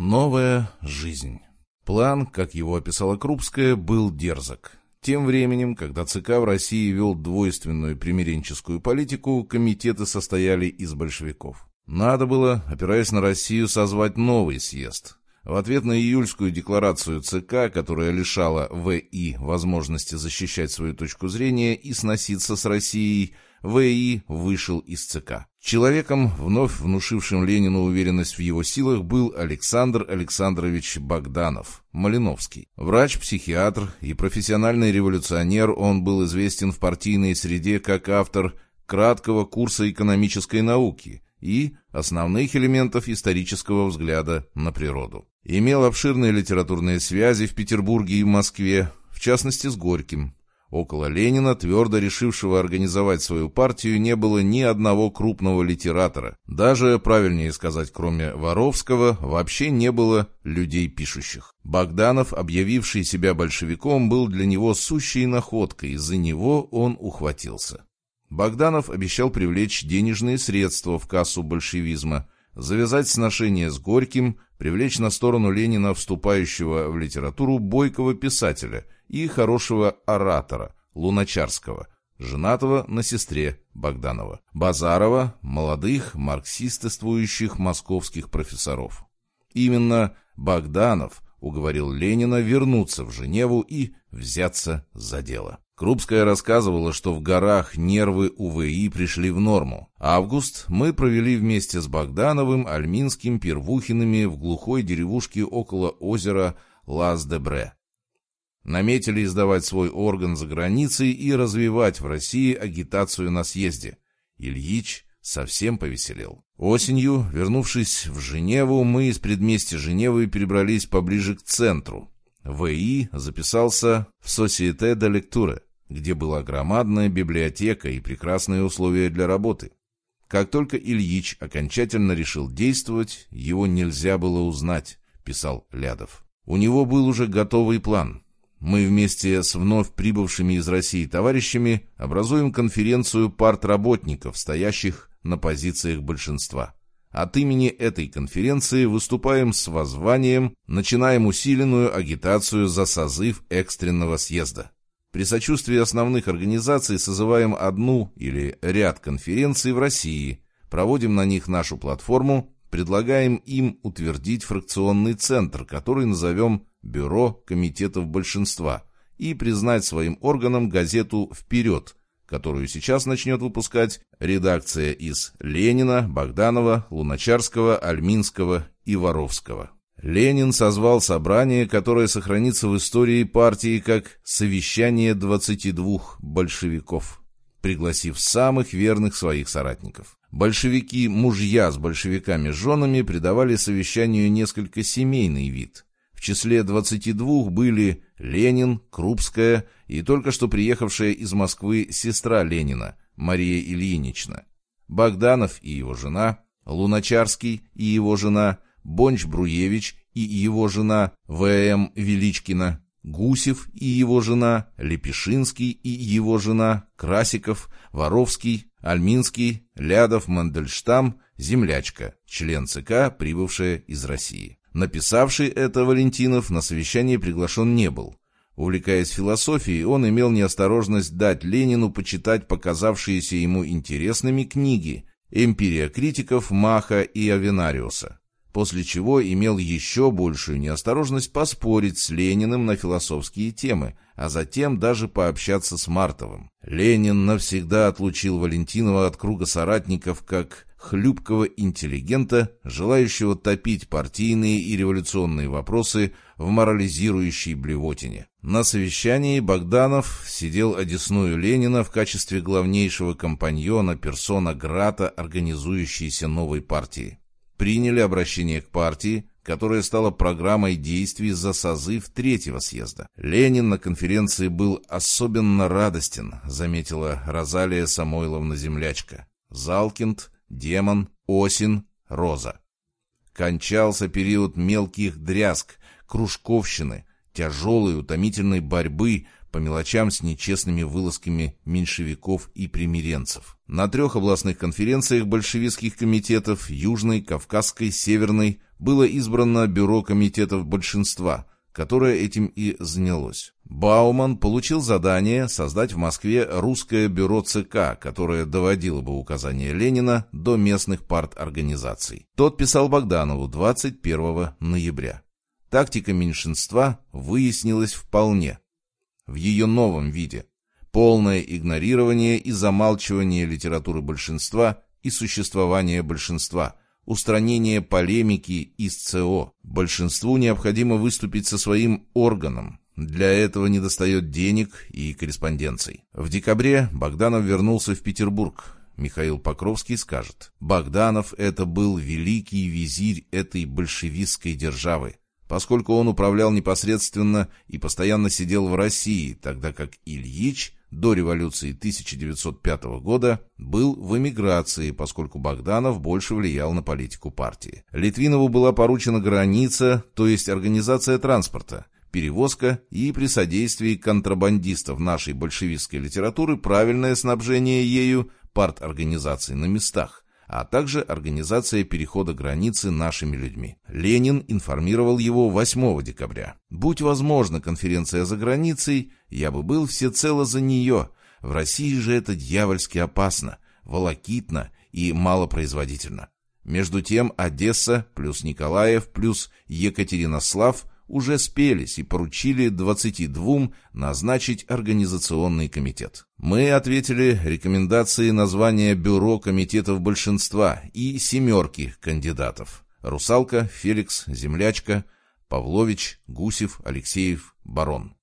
Новая жизнь. План, как его описала Крупская, был дерзок. Тем временем, когда ЦК в России вел двойственную примиренческую политику, комитеты состояли из большевиков. Надо было, опираясь на Россию, созвать новый съезд. В ответ на июльскую декларацию ЦК, которая лишала ВИ возможности защищать свою точку зрения и сноситься с Россией, ВИ вышел из ЦК. Человеком, вновь внушившим Ленину уверенность в его силах, был Александр Александрович Богданов, Малиновский. Врач-психиатр и профессиональный революционер, он был известен в партийной среде как автор краткого курса экономической науки и основных элементов исторического взгляда на природу. Имел обширные литературные связи в Петербурге и Москве, в частности с Горьким, Около Ленина, твердо решившего организовать свою партию, не было ни одного крупного литератора. Даже, правильнее сказать, кроме Воровского, вообще не было людей пишущих. Богданов, объявивший себя большевиком, был для него сущей находкой, из-за него он ухватился. Богданов обещал привлечь денежные средства в кассу большевизма, завязать сношение с Горьким, привлечь на сторону Ленина вступающего в литературу бойкого писателя – и хорошего оратора Луначарского, женатого на сестре Богданова, Базарова, молодых марксистствующих московских профессоров. Именно Богданов уговорил Ленина вернуться в Женеву и взяться за дело. Крупская рассказывала, что в горах нервы УВИ пришли в норму. Август мы провели вместе с Богдановым, Альминским, Первухиными в глухой деревушке около озера Лас-де-Бре. Наметили издавать свой орган за границей и развивать в России агитацию на съезде. Ильич совсем повеселел. Осенью, вернувшись в Женеву, мы из предместья Женевы перебрались поближе к центру. В.И. записался в Société de Lecture, где была громадная библиотека и прекрасные условия для работы. Как только Ильич окончательно решил действовать, его нельзя было узнать, писал Лядов. У него был уже готовый план. Мы вместе с вновь прибывшими из России товарищами образуем конференцию партработников, стоящих на позициях большинства. От имени этой конференции выступаем с воззванием, начинаем усиленную агитацию за созыв экстренного съезда. При сочувствии основных организаций созываем одну или ряд конференций в России, проводим на них нашу платформу, предлагаем им утвердить фракционный центр, который назовем бюро комитетов большинства и признать своим органом газету «Вперед», которую сейчас начнет выпускать редакция из Ленина, Богданова, Луначарского, Альминского и Воровского. Ленин созвал собрание, которое сохранится в истории партии как «Совещание 22 большевиков», пригласив самых верных своих соратников. Большевики-мужья с большевиками-женами придавали совещанию несколько семейный вид – в числе 22 были Ленин, Крупская и только что приехавшая из Москвы сестра Ленина, Мария Ильинична, Богданов и его жена, Луначарский и его жена, Бонч-Бруевич и его жена В.М. Величкина, Гусев и его жена, Лепешинский и его жена, Красиков, Воровский, Ольминский, Лядов, Мандельштам, Землячка, член ЦК, прибывшая из России. Написавший это Валентинов на совещание приглашен не был. Увлекаясь философией, он имел неосторожность дать Ленину почитать показавшиеся ему интересными книги «Эмпирия критиков» Маха и Авенариуса, после чего имел еще большую неосторожность поспорить с Лениным на философские темы, а затем даже пообщаться с Мартовым. Ленин навсегда отлучил Валентинова от круга соратников как хлюпкого интеллигента, желающего топить партийные и революционные вопросы в морализирующей блевотине. На совещании Богданов сидел одесную Ленина в качестве главнейшего компаньона персона Грата, организующейся новой партии. Приняли обращение к партии, которая стала программой действий за созыв третьего съезда. Ленин на конференции был особенно радостен, заметила Розалия Самойловна Землячка. Залкинд демон, осень, роза. Кончался период мелких дрязг, кружковщины, тяжелой утомительной борьбы, по мелочам с нечестными вылазками меньшевиков и примиренцев. На трех областных конференциях большевистских комитетов Южной, Кавказской, Северной было избрано бюро комитетов большинства, которое этим и занялось. Бауман получил задание создать в Москве русское бюро ЦК, которое доводило бы указания Ленина до местных парторганизаций. Тот писал Богданову 21 ноября. Тактика меньшинства выяснилась вполне. В ее новом виде. Полное игнорирование и замалчивание литературы большинства и существования большинства, устранение полемики из ЦО. Большинству необходимо выступить со своим органом. Для этого недостает денег и корреспонденций. В декабре Богданов вернулся в Петербург. Михаил Покровский скажет, Богданов это был великий визирь этой большевистской державы поскольку он управлял непосредственно и постоянно сидел в России, тогда как Ильич до революции 1905 года был в эмиграции, поскольку Богданов больше влиял на политику партии. Литвинову была поручена граница, то есть организация транспорта, перевозка и при содействии контрабандистов нашей большевистской литературы правильное снабжение ею парторганизаций на местах, а также организация перехода границы нашими людьми. Ленин информировал его 8 декабря. «Будь возможно конференция за границей, я бы был всецело за нее. В России же это дьявольски опасно, волокитно и малопроизводительно». Между тем Одесса плюс Николаев плюс Екатеринослав уже спелись и поручили 22 назначить организационный комитет. Мы ответили рекомендации названия бюро комитетов большинства и семерки кандидатов. Русалка, Феликс, Землячка, Павлович, Гусев, Алексеев, Барон.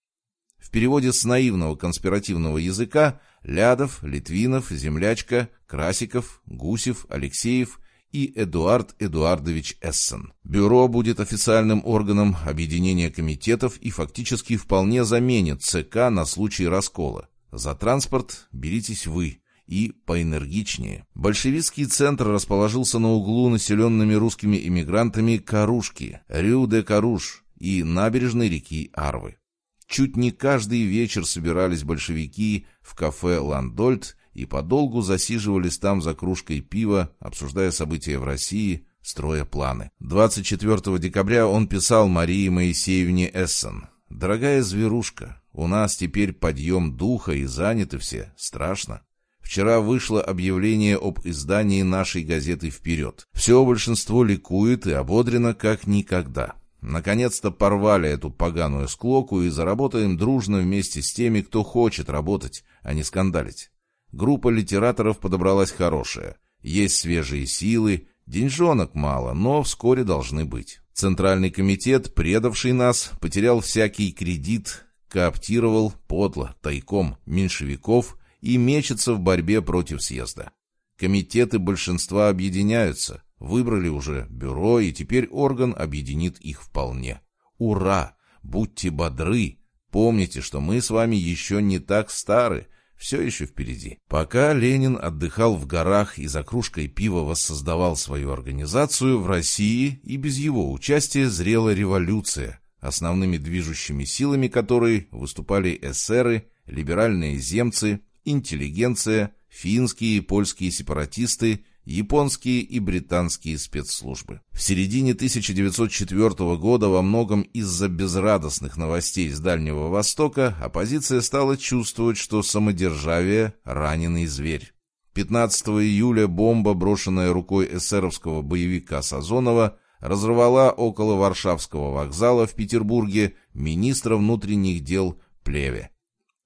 В переводе с наивного конспиративного языка Лядов, Литвинов, Землячка, Красиков, Гусев, Алексеев – и Эдуард Эдуардович Эссен. Бюро будет официальным органом объединения комитетов и фактически вполне заменит ЦК на случай раскола. За транспорт беритесь вы и поэнергичнее. Большевистский центр расположился на углу населенными русскими иммигрантами Карушки, Рю-де-Каруш и набережной реки Арвы. Чуть не каждый вечер собирались большевики в кафе «Ландольд» и подолгу засиживались там за кружкой пива, обсуждая события в России, строя планы. 24 декабря он писал Марии Моисеевне Эссен. «Дорогая зверушка, у нас теперь подъем духа и заняты все. Страшно. Вчера вышло объявление об издании нашей газеты «Вперед». Все большинство ликует и ободрено как никогда. Наконец-то порвали эту поганую склоку и заработаем дружно вместе с теми, кто хочет работать, а не скандалить. Группа литераторов подобралась хорошая. Есть свежие силы, деньжонок мало, но вскоре должны быть. Центральный комитет, предавший нас, потерял всякий кредит, кооптировал подло, тайком меньшевиков и мечется в борьбе против съезда. Комитеты большинства объединяются, выбрали уже бюро, и теперь орган объединит их вполне. Ура! Будьте бодры! Помните, что мы с вами еще не так стары, все еще впереди. Пока Ленин отдыхал в горах и за кружкой пива воссоздавал свою организацию, в России и без его участия зрела революция, основными движущими силами которой выступали эсеры, либеральные земцы, интеллигенция, финские и польские сепаратисты японские и британские спецслужбы. В середине 1904 года во многом из-за безрадостных новостей с Дальнего Востока оппозиция стала чувствовать, что самодержавие – раненый зверь. 15 июля бомба, брошенная рукой эсеровского боевика Сазонова, разорвала около Варшавского вокзала в Петербурге министра внутренних дел Плеве.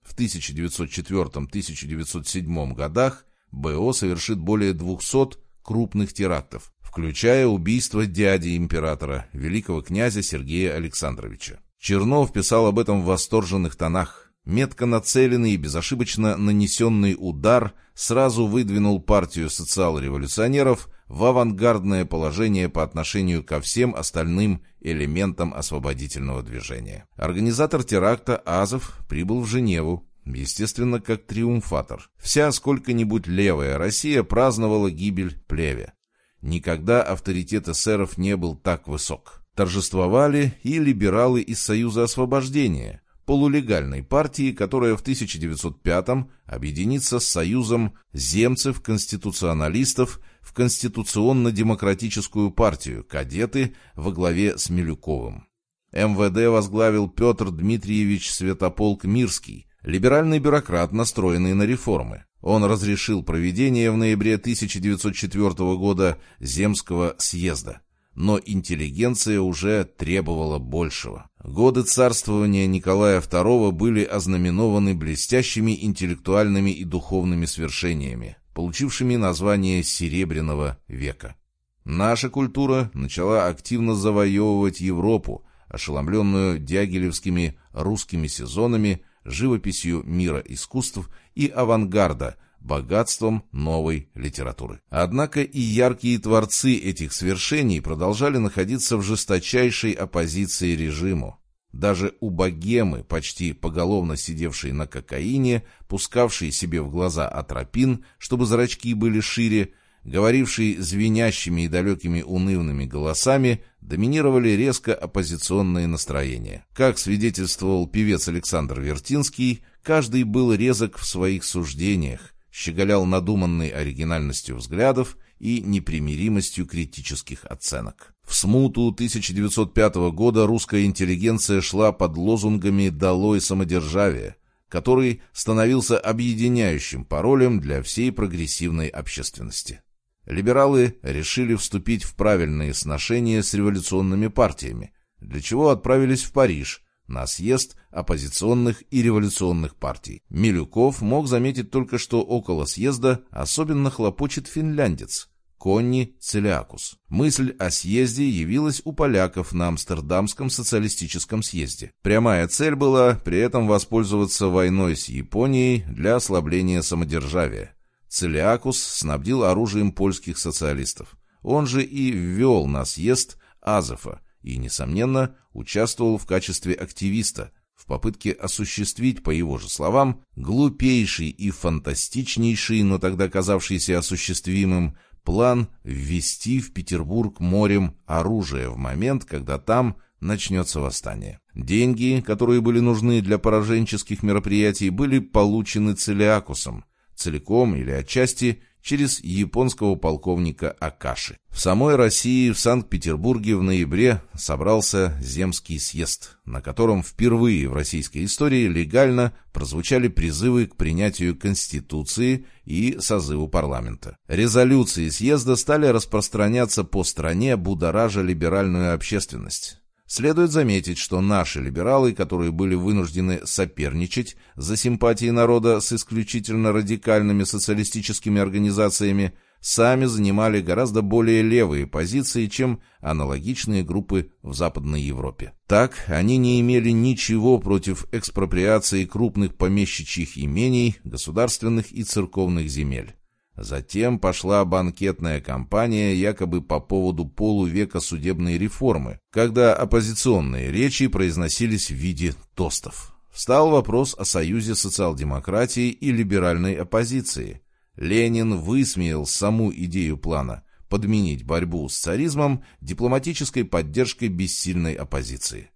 В 1904-1907 годах БО совершит более 200 крупных терактов, включая убийство дяди императора, великого князя Сергея Александровича. Чернов писал об этом в восторженных тонах. Метко нацеленный и безошибочно нанесенный удар сразу выдвинул партию социал-революционеров в авангардное положение по отношению ко всем остальным элементам освободительного движения. Организатор теракта Азов прибыл в Женеву, Естественно, как триумфатор. Вся сколько-нибудь левая Россия праздновала гибель плеве. Никогда авторитет эсеров не был так высок. Торжествовали и либералы из Союза освобождения, полулегальной партии, которая в 1905-м объединится с союзом земцев-конституционалистов в Конституционно-демократическую партию «Кадеты» во главе с Милюковым. МВД возглавил Петр Дмитриевич Святополк-Мирский, либеральный бюрократ, настроенный на реформы. Он разрешил проведение в ноябре 1904 года Земского съезда. Но интеллигенция уже требовала большего. Годы царствования Николая II были ознаменованы блестящими интеллектуальными и духовными свершениями, получившими название «Серебряного века». Наша культура начала активно завоевывать Европу, ошеломленную дягилевскими русскими сезонами, живописью мира искусств и авангарда, богатством новой литературы. Однако и яркие творцы этих свершений продолжали находиться в жесточайшей оппозиции режиму. Даже у богемы, почти поголовно сидевшей на кокаине, пускавшей себе в глаза атропин, чтобы зрачки были шире, говоривший звенящими и далекими унывными голосами, доминировали резко оппозиционные настроения. Как свидетельствовал певец Александр Вертинский, каждый был резок в своих суждениях, щеголял надуманной оригинальностью взглядов и непримиримостью критических оценок. В смуту 1905 года русская интеллигенция шла под лозунгами «Долой самодержавие», который становился объединяющим паролем для всей прогрессивной общественности. Либералы решили вступить в правильные сношения с революционными партиями, для чего отправились в Париж на съезд оппозиционных и революционных партий. Милюков мог заметить только, что около съезда особенно хлопочет финляндец Конни Целиакус. Мысль о съезде явилась у поляков на Амстердамском социалистическом съезде. Прямая цель была при этом воспользоваться войной с Японией для ослабления самодержавия. Целиакус снабдил оружием польских социалистов. Он же и ввел на съезд Азефа и, несомненно, участвовал в качестве активиста в попытке осуществить, по его же словам, глупейший и фантастичнейший, но тогда казавшийся осуществимым, план ввести в Петербург морем оружие в момент, когда там начнется восстание. Деньги, которые были нужны для пораженческих мероприятий, были получены Целиакусом, целиком или отчасти через японского полковника Акаши. В самой России, в Санкт-Петербурге в ноябре собрался Земский съезд, на котором впервые в российской истории легально прозвучали призывы к принятию Конституции и созыву парламента. Резолюции съезда стали распространяться по стране, будоража либеральную общественность. Следует заметить, что наши либералы, которые были вынуждены соперничать за симпатии народа с исключительно радикальными социалистическими организациями, сами занимали гораздо более левые позиции, чем аналогичные группы в Западной Европе. Так, они не имели ничего против экспроприации крупных помещичьих имений, государственных и церковных земель. Затем пошла банкетная кампания якобы по поводу полувека судебной реформы, когда оппозиционные речи произносились в виде тостов. Встал вопрос о союзе социал-демократии и либеральной оппозиции. Ленин высмеял саму идею плана подменить борьбу с царизмом дипломатической поддержкой бессильной оппозиции.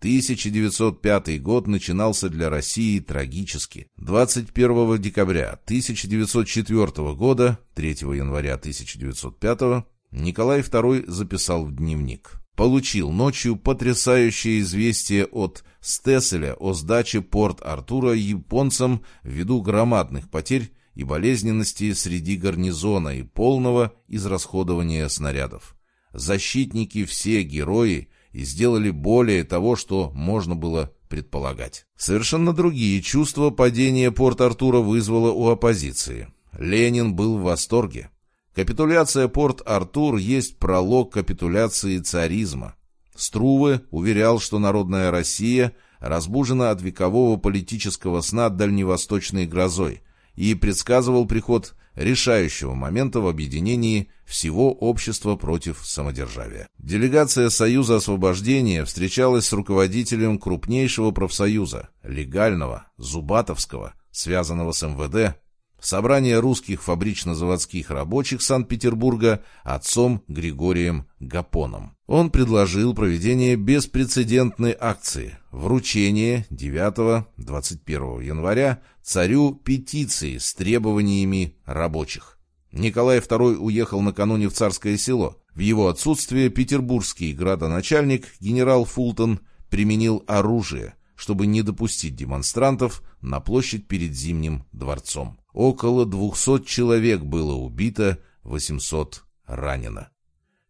1905 год начинался для России трагически. 21 декабря 1904 года, 3 января 1905, Николай II записал в дневник. Получил ночью потрясающее известие от Стесселя о сдаче Порт-Артура японцам ввиду громадных потерь и болезненности среди гарнизона и полного израсходования снарядов. Защитники все герои и сделали более того, что можно было предполагать. Совершенно другие чувства падения Порт-Артура вызвало у оппозиции. Ленин был в восторге. Капитуляция Порт-Артур есть пролог капитуляции царизма. Струве уверял, что народная Россия разбужена от векового политического сна дальневосточной грозой и предсказывал приход решающего момента в объединении всего общества против самодержавия. Делегация Союза освобождения встречалась с руководителем крупнейшего профсоюза, легального, Зубатовского, связанного с МВД, Собрание русских фабрично-заводских рабочих Санкт-Петербурга отцом Григорием Гапоном. Он предложил проведение беспрецедентной акции – вручение 9-21 января царю петиции с требованиями рабочих. Николай II уехал накануне в Царское село. В его отсутствие петербургский градоначальник генерал Фултон применил оружие, чтобы не допустить демонстрантов на площадь перед Зимним дворцом. Около 200 человек было убито, 800 ранено.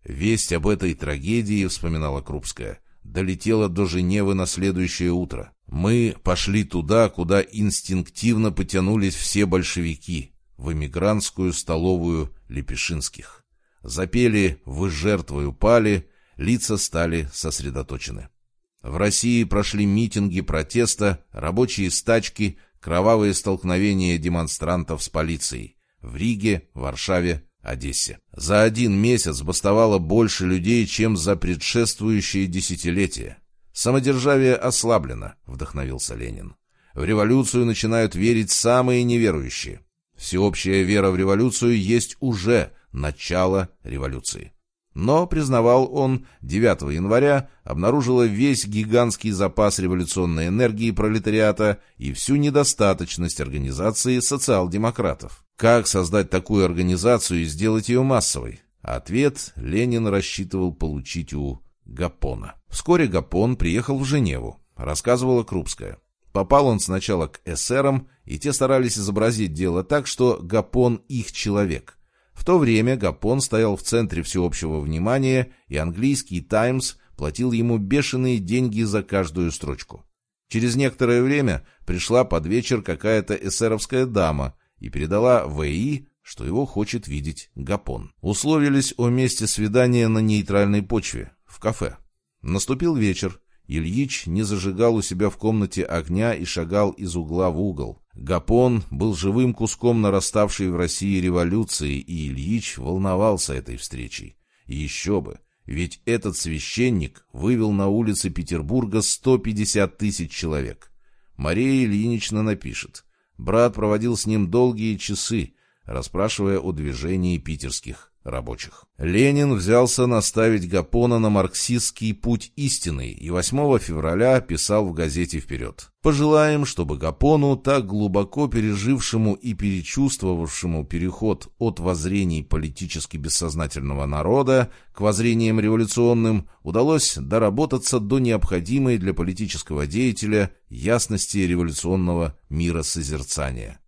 Весть об этой трагедии, вспоминала Крупская, долетела до Женевы на следующее утро. Мы пошли туда, куда инстинктивно потянулись все большевики, в эмигрантскую столовую Лепешинских. Запели «Вы жертвою пали», лица стали сосредоточены. В России прошли митинги протеста, рабочие стачки, кровавые столкновения демонстрантов с полицией. В Риге, Варшаве, Одессе. За один месяц бастовало больше людей, чем за предшествующие десятилетия. Самодержавие ослаблено, вдохновился Ленин. В революцию начинают верить самые неверующие. Всеобщая вера в революцию есть уже начало революции. Но, признавал он, 9 января обнаружила весь гигантский запас революционной энергии пролетариата и всю недостаточность организации социал-демократов. Как создать такую организацию и сделать ее массовой? Ответ Ленин рассчитывал получить у Гапона. Вскоре Гапон приехал в Женеву, рассказывала Крупская. Попал он сначала к эсерам, и те старались изобразить дело так, что Гапон их человек. В то время Гапон стоял в центре всеобщего внимания, и английский «Таймс» платил ему бешеные деньги за каждую строчку. Через некоторое время пришла под вечер какая-то эсеровская дама и передала В.И., что его хочет видеть Гапон. Условились о месте свидания на нейтральной почве, в кафе. Наступил вечер. Ильич не зажигал у себя в комнате огня и шагал из угла в угол. Гапон был живым куском нараставшей в России революции, и Ильич волновался этой встречей. Еще бы, ведь этот священник вывел на улицы Петербурга 150 тысяч человек. Мария Ильинична напишет. Брат проводил с ним долгие часы, расспрашивая о движении питерских рабочих. Ленин взялся наставить Гапона на марксистский путь истины и 8 февраля писал в газете «Вперед». Пожелаем, чтобы Гапону, так глубоко пережившему и перечувствовавшему переход от воззрений политически бессознательного народа к воззрениям революционным, удалось доработаться до необходимой для политического деятеля ясности революционного миросозерцания.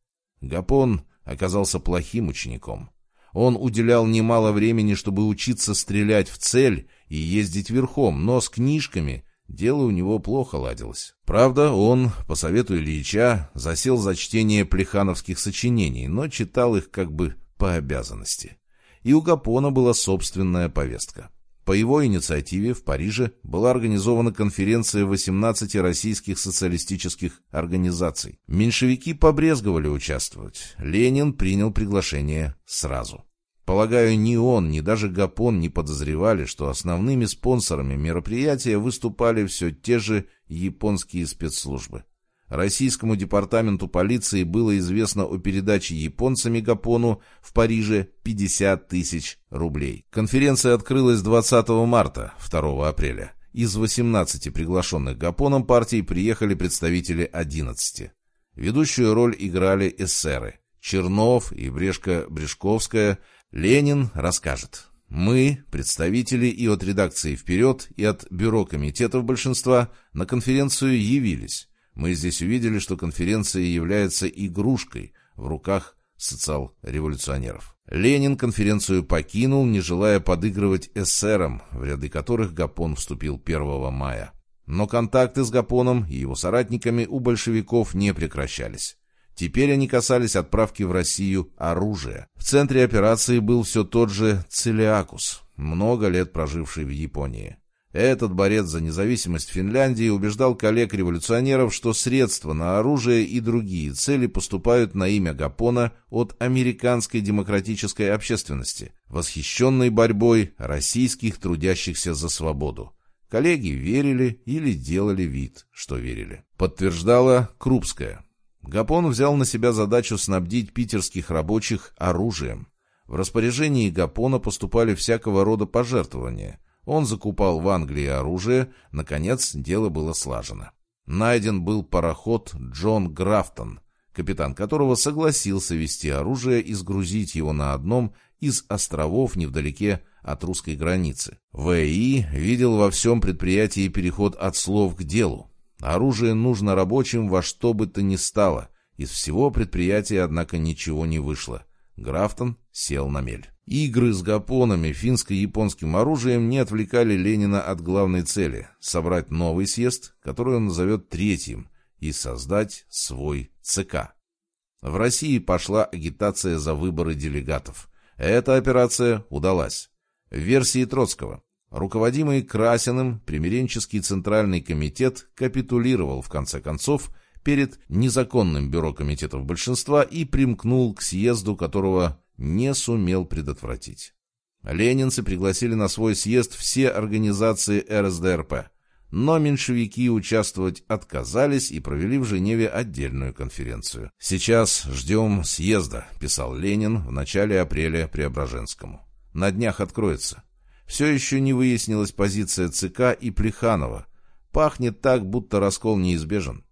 Гапон оказался плохим учеником. Он уделял немало времени, чтобы учиться стрелять в цель и ездить верхом, но с книжками дело у него плохо ладилось. Правда, он, по совету Ильича, засел за чтение плехановских сочинений, но читал их как бы по обязанности. И у Гапона была собственная повестка. По его инициативе в Париже была организована конференция 18 российских социалистических организаций. Меньшевики побрезговали участвовать. Ленин принял приглашение сразу. Полагаю, ни он, ни даже Гапон не подозревали, что основными спонсорами мероприятия выступали все те же японские спецслужбы. Российскому департаменту полиции было известно о передаче японцами Гапону в Париже 50 тысяч рублей. Конференция открылась 20 марта, 2 апреля. Из 18 приглашенных Гапоном партий приехали представители 11. Ведущую роль играли эсеры. Чернов и Брешко-Брешковская. Ленин расскажет. Мы, представители и от редакции «Вперед», и от бюро комитетов большинства, на конференцию явились. Мы здесь увидели, что конференция является игрушкой в руках социал-революционеров. Ленин конференцию покинул, не желая подыгрывать эсерам, в ряды которых Гапон вступил 1 мая. Но контакты с Гапоном и его соратниками у большевиков не прекращались. Теперь они касались отправки в Россию оружия. В центре операции был все тот же Целиакус, много лет проживший в Японии. Этот борец за независимость Финляндии убеждал коллег-революционеров, что средства на оружие и другие цели поступают на имя Гапона от американской демократической общественности, восхищенной борьбой российских трудящихся за свободу. Коллеги верили или делали вид, что верили. Подтверждала Крупская. Гапон взял на себя задачу снабдить питерских рабочих оружием. В распоряжении Гапона поступали всякого рода пожертвования. Он закупал в Англии оружие, наконец дело было слажено. Найден был пароход Джон Графтон, капитан которого согласился вести оружие и сгрузить его на одном из островов невдалеке от русской границы. В.И. видел во всем предприятии переход от слов к делу. Оружие нужно рабочим во что бы то ни стало. Из всего предприятия, однако, ничего не вышло. Графтон сел на мель. Игры с гапонами, финско-японским оружием не отвлекали Ленина от главной цели – собрать новый съезд, который он назовет третьим, и создать свой ЦК. В России пошла агитация за выборы делегатов. Эта операция удалась. В версии Троцкого руководимый Красиным примиренческий Центральный комитет капитулировал в конце концов перед незаконным бюро комитетов большинства и примкнул к съезду, которого не сумел предотвратить. Ленинцы пригласили на свой съезд все организации РСДРП, но меньшевики участвовать отказались и провели в Женеве отдельную конференцию. «Сейчас ждем съезда», — писал Ленин в начале апреля Преображенскому. «На днях откроется. Все еще не выяснилась позиция ЦК и Плеханова. Пахнет так, будто раскол неизбежен.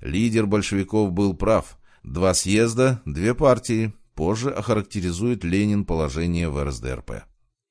Лидер большевиков был прав. Два съезда, две партии. Позже охарактеризует Ленин положение в РСДРП.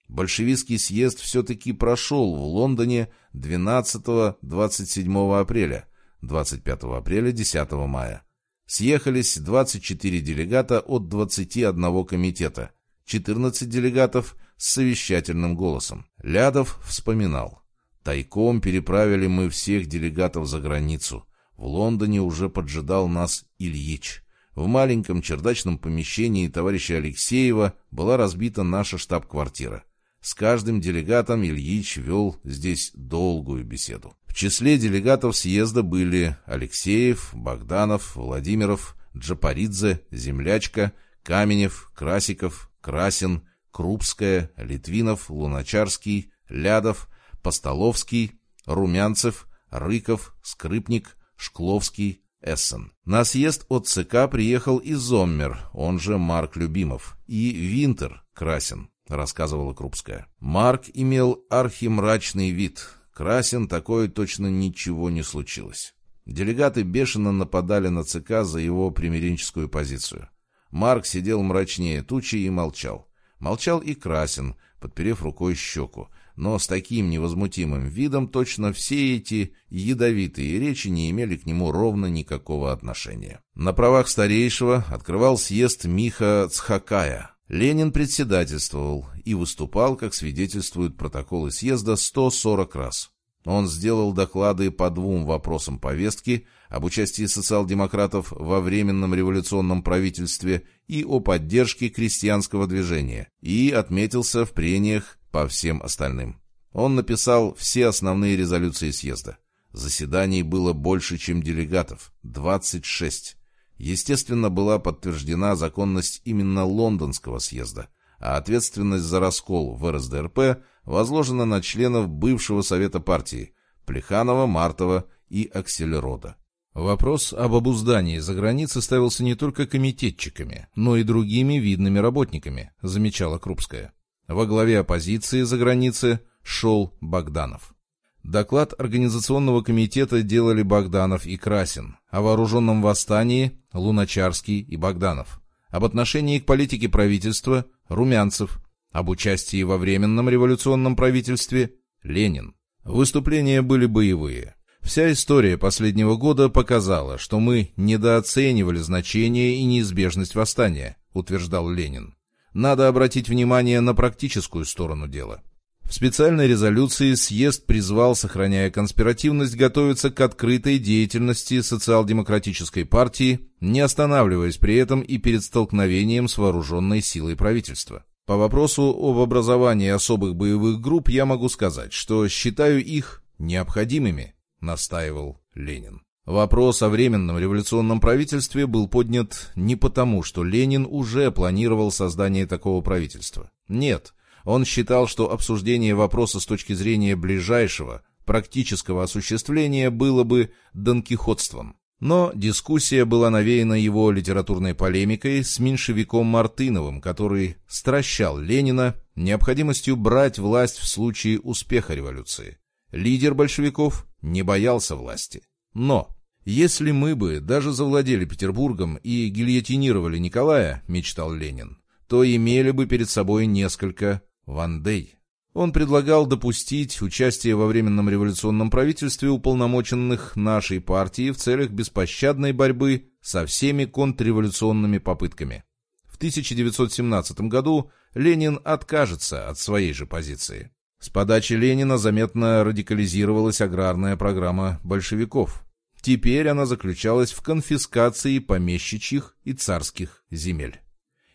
Большевистский съезд все-таки прошел в Лондоне 12-27 апреля, 25 апреля 10 мая. Съехались 24 делегата от 21 комитета, 14 делегатов с совещательным голосом. Лядов вспоминал. Тайком переправили мы всех делегатов за границу. В Лондоне уже поджидал нас Ильич. В маленьком чердачном помещении товарища Алексеева была разбита наша штаб-квартира. С каждым делегатом Ильич вел здесь долгую беседу. В числе делегатов съезда были Алексеев, Богданов, Владимиров, Джапаридзе, Землячка, Каменев, Красиков, Красин, Крупская, Литвинов, Луначарский, Лядов, Постоловский, Румянцев, Рыков, Скрипник, Шкловский, Эссен. На съезд от ЦК приехал и Зоммер, он же Марк Любимов, и Винтер Красин, рассказывала Крупская. Марк имел архимрачный вид. Красин такое точно ничего не случилось. Делегаты бешено нападали на ЦК за его примиренческую позицию. Марк сидел мрачнее тучи и молчал. Молчал и Красин, подперев рукой щеку, но с таким невозмутимым видом точно все эти ядовитые речи не имели к нему ровно никакого отношения. На правах старейшего открывал съезд Миха Цхакая. Ленин председательствовал и выступал, как свидетельствуют протоколы съезда, 140 раз. Он сделал доклады по двум вопросам повестки об участии социал-демократов во Временном революционном правительстве и о поддержке крестьянского движения, и отметился в прениях по всем остальным. Он написал все основные резолюции съезда. Заседаний было больше, чем делегатов – 26. Естественно, была подтверждена законность именно лондонского съезда, а ответственность за раскол в РСДРП возложена на членов бывшего Совета партии Плеханова, Мартова и Акселерода. Вопрос об обуздании за границей ставился не только комитетчиками, но и другими видными работниками, замечала Крупская. Во главе оппозиции за границей шел Богданов. Доклад Организационного комитета делали Богданов и Красин, о вооруженном восстании – Луначарский и Богданов, об отношении к политике правительства – Румянцев, об участии во Временном революционном правительстве – Ленин. Выступления были боевые. Вся история последнего года показала, что мы недооценивали значение и неизбежность восстания, утверждал Ленин. Надо обратить внимание на практическую сторону дела. В специальной резолюции съезд призвал, сохраняя конспиративность, готовиться к открытой деятельности социал-демократической партии, не останавливаясь при этом и перед столкновением с вооруженной силой правительства. По вопросу об образовании особых боевых групп я могу сказать, что считаю их необходимыми настаивал Ленин. Вопрос о временном революционном правительстве был поднят не потому, что Ленин уже планировал создание такого правительства. Нет, он считал, что обсуждение вопроса с точки зрения ближайшего, практического осуществления было бы донкихотством. Но дискуссия была навеяна его литературной полемикой с меньшевиком Мартыновым, который стращал Ленина необходимостью брать власть в случае успеха революции. Лидер большевиков не боялся власти. Но если мы бы даже завладели Петербургом и гильотинировали Николая, мечтал Ленин, то имели бы перед собой несколько Вандей. Он предлагал допустить участие во Временном революционном правительстве уполномоченных нашей партии в целях беспощадной борьбы со всеми контрреволюционными попытками. В 1917 году Ленин откажется от своей же позиции. С подачи Ленина заметно радикализировалась аграрная программа большевиков. Теперь она заключалась в конфискации помещичьих и царских земель.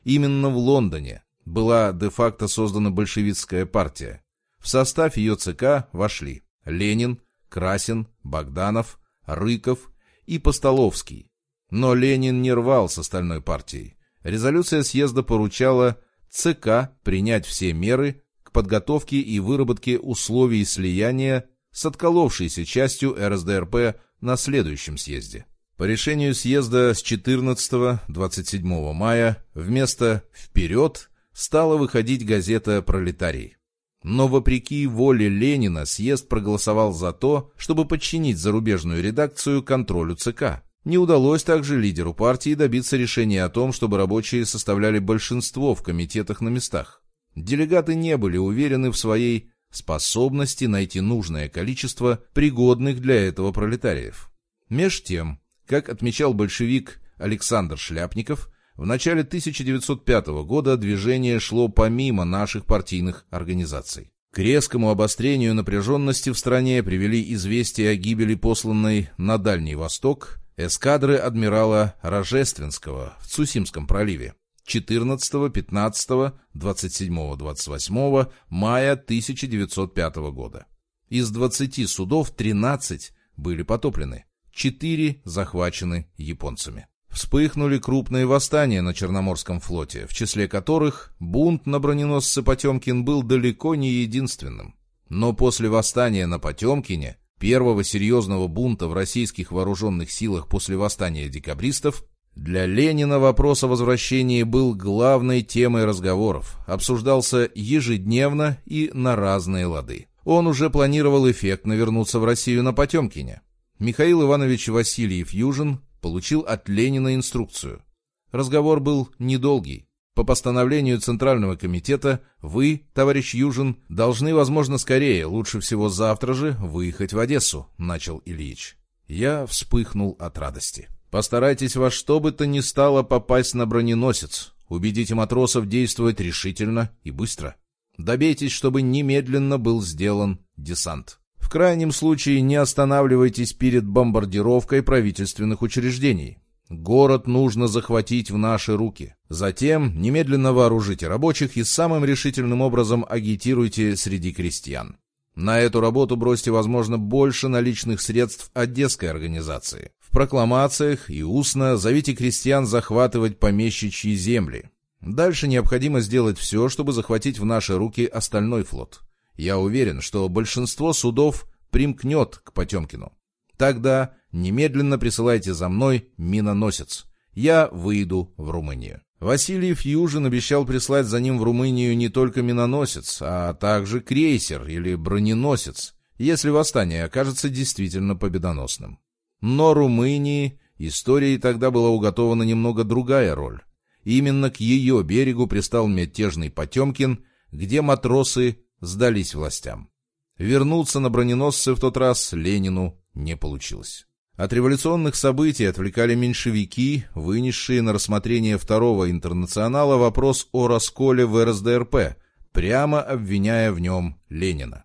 Именно в Лондоне была де-факто создана большевистская партия. В состав ее ЦК вошли Ленин, Красин, Богданов, Рыков и Постоловский. Но Ленин не рвал с остальной партией. Резолюция съезда поручала ЦК принять все меры к подготовке и выработке условий слияния с отколовшейся частью РСДРП на следующем съезде. По решению съезда с 14-27 мая вместо «Вперед» стала выходить газета «Пролетарий». Но вопреки воле Ленина съезд проголосовал за то, чтобы подчинить зарубежную редакцию контролю ЦК. Не удалось также лидеру партии добиться решения о том, чтобы рабочие составляли большинство в комитетах на местах. Делегаты не были уверены в своей способности найти нужное количество пригодных для этого пролетариев. Меж тем, как отмечал большевик Александр Шляпников, в начале 1905 года движение шло помимо наших партийных организаций. К резкому обострению напряженности в стране привели известия о гибели посланной на Дальний Восток эскадры адмирала Рожественского в Цусимском проливе 14, 15, 27, 28 мая 1905 года. Из 20 судов 13 были потоплены, 4 захвачены японцами. Вспыхнули крупные восстания на Черноморском флоте, в числе которых бунт на броненосце Потемкин был далеко не единственным. Но после восстания на Потемкине, первого серьезного бунта в российских вооруженных силах после восстания декабристов, для Ленина вопрос о возвращении был главной темой разговоров, обсуждался ежедневно и на разные лады. Он уже планировал эффектно вернуться в Россию на Потемкине. Михаил Иванович Васильев-Южин получил от Ленина инструкцию. Разговор был недолгий. По постановлению Центрального комитета вы, товарищ Южин, должны, возможно, скорее, лучше всего завтра же, выехать в Одессу, начал Ильич. Я вспыхнул от радости. Постарайтесь во что бы то ни стало попасть на броненосец. Убедите матросов действовать решительно и быстро. Добейтесь, чтобы немедленно был сделан десант. В крайнем случае не останавливайтесь перед бомбардировкой правительственных учреждений. Город нужно захватить в наши руки. Затем немедленно вооружите рабочих и самым решительным образом агитируйте среди крестьян. На эту работу бросьте, возможно, больше наличных средств Одесской организации. В прокламациях и устно зовите крестьян захватывать помещичьи земли. Дальше необходимо сделать все, чтобы захватить в наши руки остальной флот. Я уверен, что большинство судов примкнет к Потемкину. Тогда немедленно присылайте за мной миноносец. Я выйду в Румынию. Васильев Южин обещал прислать за ним в Румынию не только миноносец, а также крейсер или броненосец, если восстание окажется действительно победоносным. Но Румынии историей тогда была уготована немного другая роль. Именно к ее берегу пристал мятежный Потемкин, где матросы сдались властям. Вернуться на броненосцы в тот раз Ленину не получилось. От революционных событий отвлекали меньшевики, вынесшие на рассмотрение Второго интернационала вопрос о расколе в РСДРП, прямо обвиняя в нем Ленина.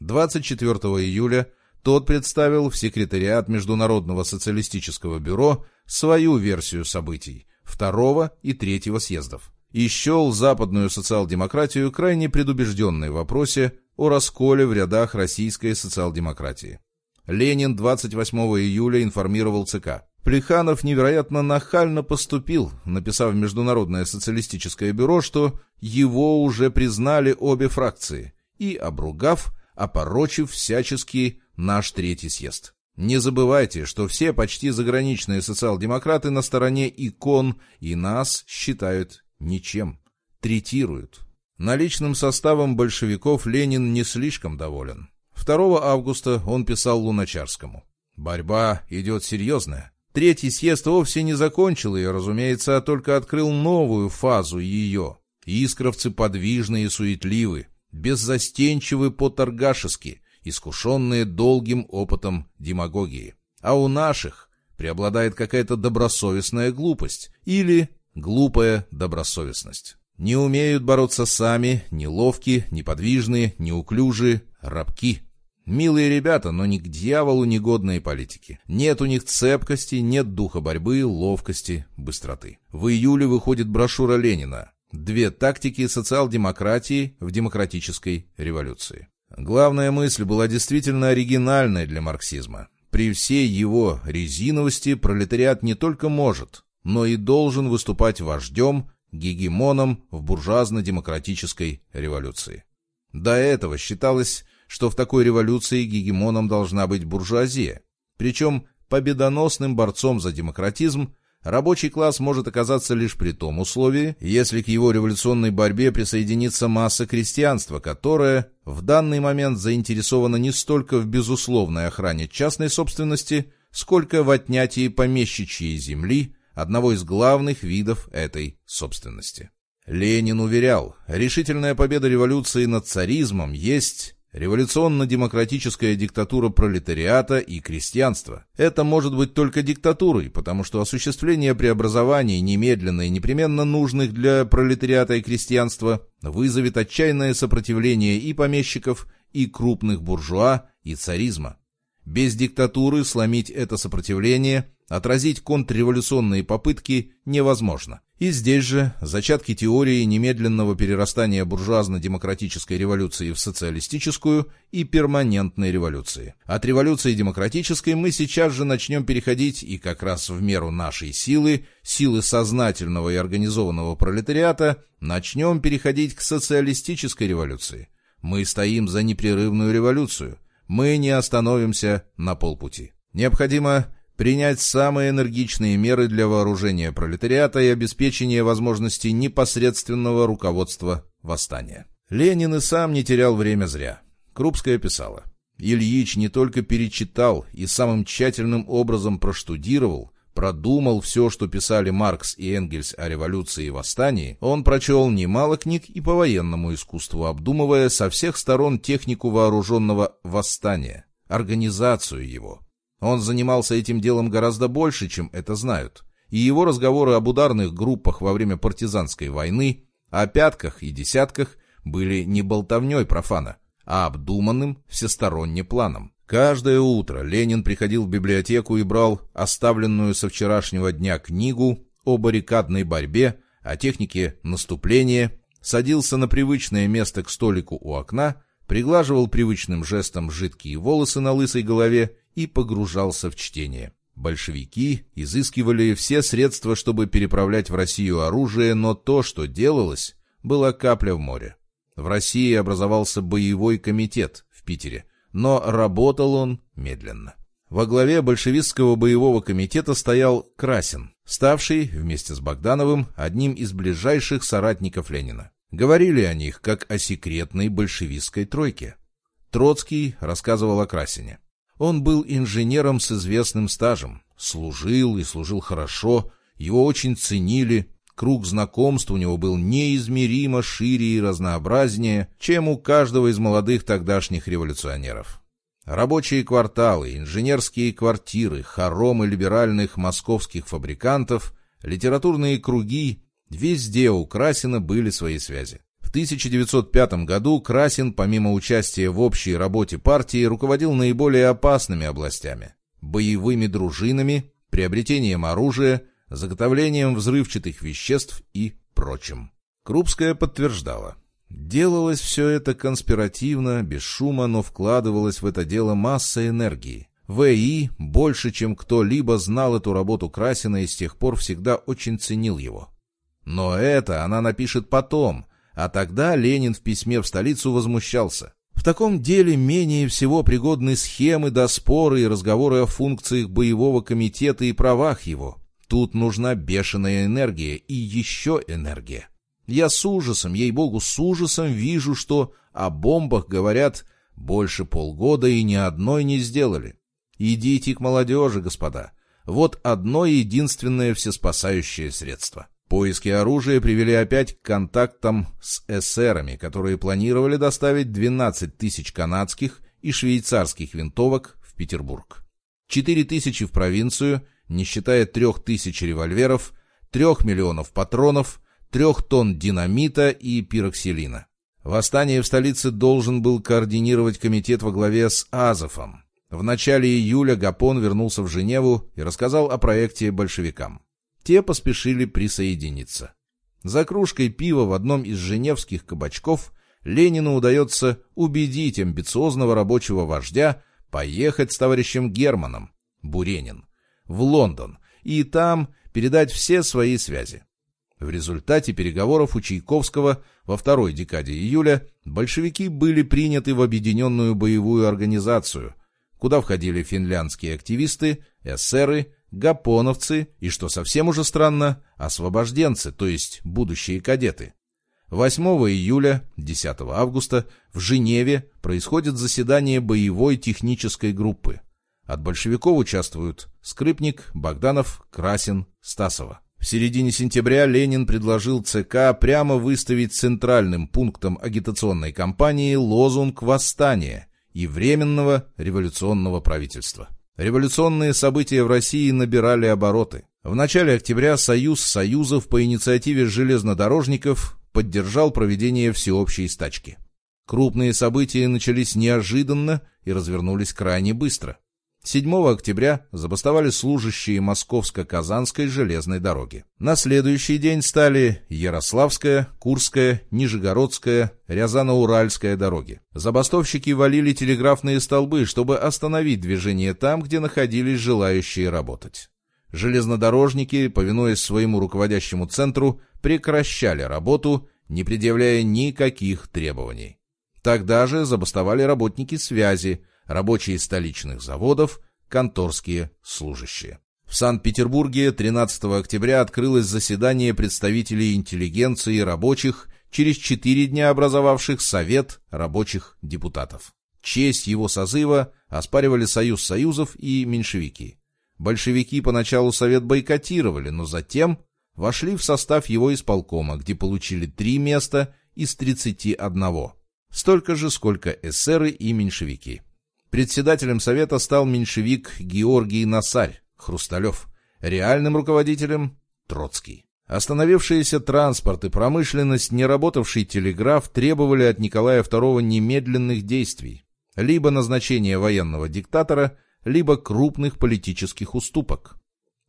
24 июля тот представил в секретариат Международного социалистического бюро свою версию событий второго и третьего съездов и счел западную социал-демократию крайне предубежденной в вопросе о расколе в рядах российской социал-демократии. Ленин 28 июля информировал ЦК. Плеханов невероятно нахально поступил, написав в Международное социалистическое бюро, что его уже признали обе фракции, и обругав, опорочив всячески наш третий съезд. Не забывайте, что все почти заграничные социал-демократы на стороне икон и нас считают ничем, третируют. Наличным составом большевиков Ленин не слишком доволен. 2 августа он писал Луначарскому. «Борьба идет серьезная. Третий съезд вовсе не закончил ее, разумеется, а только открыл новую фазу ее. Искровцы подвижны и суетливы, беззастенчивы по-торгашески, искушенные долгим опытом демагогии. А у наших преобладает какая-то добросовестная глупость или глупая добросовестность. Не умеют бороться сами, неловки, неподвижные, неуклюжие, рабки. Милые ребята, но ни к дьяволу негодные политики. Нет у них цепкости, нет духа борьбы, ловкости, быстроты. В июле выходит брошюра Ленина «Две тактики социал-демократии в демократической революции». Главная мысль была действительно оригинальной для марксизма. При всей его резиновости пролетариат не только может, но и должен выступать вождем, гегемоном в буржуазно-демократической революции. До этого считалось, что в такой революции гегемоном должна быть буржуазия. Причем победоносным борцом за демократизм рабочий класс может оказаться лишь при том условии, если к его революционной борьбе присоединится масса крестьянства, которая в данный момент заинтересована не столько в безусловной охране частной собственности, сколько в отнятии помещичьей земли, одного из главных видов этой собственности. Ленин уверял, решительная победа революции над царизмом есть Революционно-демократическая диктатура пролетариата и крестьянства. Это может быть только диктатурой, потому что осуществление преобразований, немедленно и непременно нужных для пролетариата и крестьянства, вызовет отчаянное сопротивление и помещиков, и крупных буржуа, и царизма. Без диктатуры сломить это сопротивление, отразить контрреволюционные попытки невозможно. И здесь же зачатки теории немедленного перерастания буржуазно-демократической революции в социалистическую и перманентной революции. От революции демократической мы сейчас же начнем переходить, и как раз в меру нашей силы, силы сознательного и организованного пролетариата, начнем переходить к социалистической революции. Мы стоим за непрерывную революцию. Мы не остановимся на полпути. Необходимо принять самые энергичные меры для вооружения пролетариата и обеспечения возможности непосредственного руководства восстания. Ленин и сам не терял время зря. Крупская писала. Ильич не только перечитал и самым тщательным образом проштудировал, продумал все, что писали Маркс и Энгельс о революции и восстании, он прочел немало книг и по военному искусству, обдумывая со всех сторон технику вооруженного восстания, организацию его, он занимался этим делом гораздо больше, чем это знают. И его разговоры об ударных группах во время партизанской войны, о пятках и десятках были не болтовней профана, а обдуманным всесторонне планом. Каждое утро Ленин приходил в библиотеку и брал оставленную со вчерашнего дня книгу о баррикадной борьбе, о технике наступления, садился на привычное место к столику у окна, приглаживал привычным жестом жидкие волосы на лысой голове и погружался в чтение. Большевики изыскивали все средства, чтобы переправлять в Россию оружие, но то, что делалось, была капля в море. В России образовался боевой комитет в Питере, но работал он медленно. Во главе большевистского боевого комитета стоял Красин, ставший, вместе с Богдановым, одним из ближайших соратников Ленина. Говорили о них, как о секретной большевистской тройке. Троцкий рассказывал о Красине. Он был инженером с известным стажем, служил и служил хорошо, его очень ценили, круг знакомств у него был неизмеримо шире и разнообразнее, чем у каждого из молодых тогдашних революционеров. Рабочие кварталы, инженерские квартиры, хоромы либеральных московских фабрикантов, литературные круги — везде у Красина были свои связи. В 1905 году Красин, помимо участия в общей работе партии, руководил наиболее опасными областями – боевыми дружинами, приобретением оружия, заготовлением взрывчатых веществ и прочим. Крупская подтверждала. Делалось все это конспиративно, без шума, но вкладывалась в это дело масса энергии. В.И. больше, чем кто-либо знал эту работу Красина и с тех пор всегда очень ценил его. Но это она напишет потом – а тогда Ленин в письме в столицу возмущался. В таком деле менее всего пригодны схемы до и разговоры о функциях боевого комитета и правах его. Тут нужна бешеная энергия и еще энергия. Я с ужасом, ей-богу, с ужасом вижу, что о бомбах говорят больше полгода и ни одной не сделали. Идите к молодежи, господа. Вот одно единственное всеспасающее средство. Поиски оружия привели опять к контактам с эсерами, которые планировали доставить 12 тысяч канадских и швейцарских винтовок в Петербург. 4 тысячи в провинцию, не считая 3 тысяч револьверов, 3 миллионов патронов, 3 тонн динамита и пироксилина. Восстание в столице должен был координировать комитет во главе с Азовом. В начале июля Гапон вернулся в Женеву и рассказал о проекте большевикам. Те поспешили присоединиться. За кружкой пива в одном из женевских кабачков Ленину удается убедить амбициозного рабочего вождя поехать с товарищем Германом, Буренин, в Лондон и там передать все свои связи. В результате переговоров у Чайковского во второй декаде июля большевики были приняты в объединенную боевую организацию, куда входили финляндские активисты, эсеры, гапоновцы и, что совсем уже странно, освобожденцы, то есть будущие кадеты. 8 июля, 10 августа в Женеве происходит заседание боевой технической группы. От большевиков участвуют Скрипник, Богданов, Красин, Стасова. В середине сентября Ленин предложил ЦК прямо выставить центральным пунктом агитационной кампании лозунг «Восстание» и Временного революционного правительства. Революционные события в России набирали обороты. В начале октября Союз Союзов по инициативе железнодорожников поддержал проведение всеобщей стачки. Крупные события начались неожиданно и развернулись крайне быстро. 7 октября забастовали служащие Московско-Казанской железной дороги. На следующий день стали Ярославская, Курская, Нижегородская, Рязано-Уральская дороги. Забастовщики валили телеграфные столбы, чтобы остановить движение там, где находились желающие работать. Железнодорожники, повинуясь своему руководящему центру, прекращали работу, не предъявляя никаких требований. Тогда же забастовали работники связи, рабочие столичных заводов, конторские служащие. В Санкт-Петербурге 13 октября открылось заседание представителей интеллигенции и рабочих, через четыре дня образовавших Совет рабочих депутатов. Честь его созыва оспаривали Союз Союзов и меньшевики. Большевики поначалу Совет бойкотировали, но затем вошли в состав его исполкома, где получили три места из 31. Столько же, сколько эсеры и меньшевики. Председателем совета стал меньшевик Георгий Насарь, Хрусталев. Реальным руководителем – Троцкий. Остановившиеся транспорт и промышленность, не работавший телеграф требовали от Николая II немедленных действий. Либо назначения военного диктатора, либо крупных политических уступок.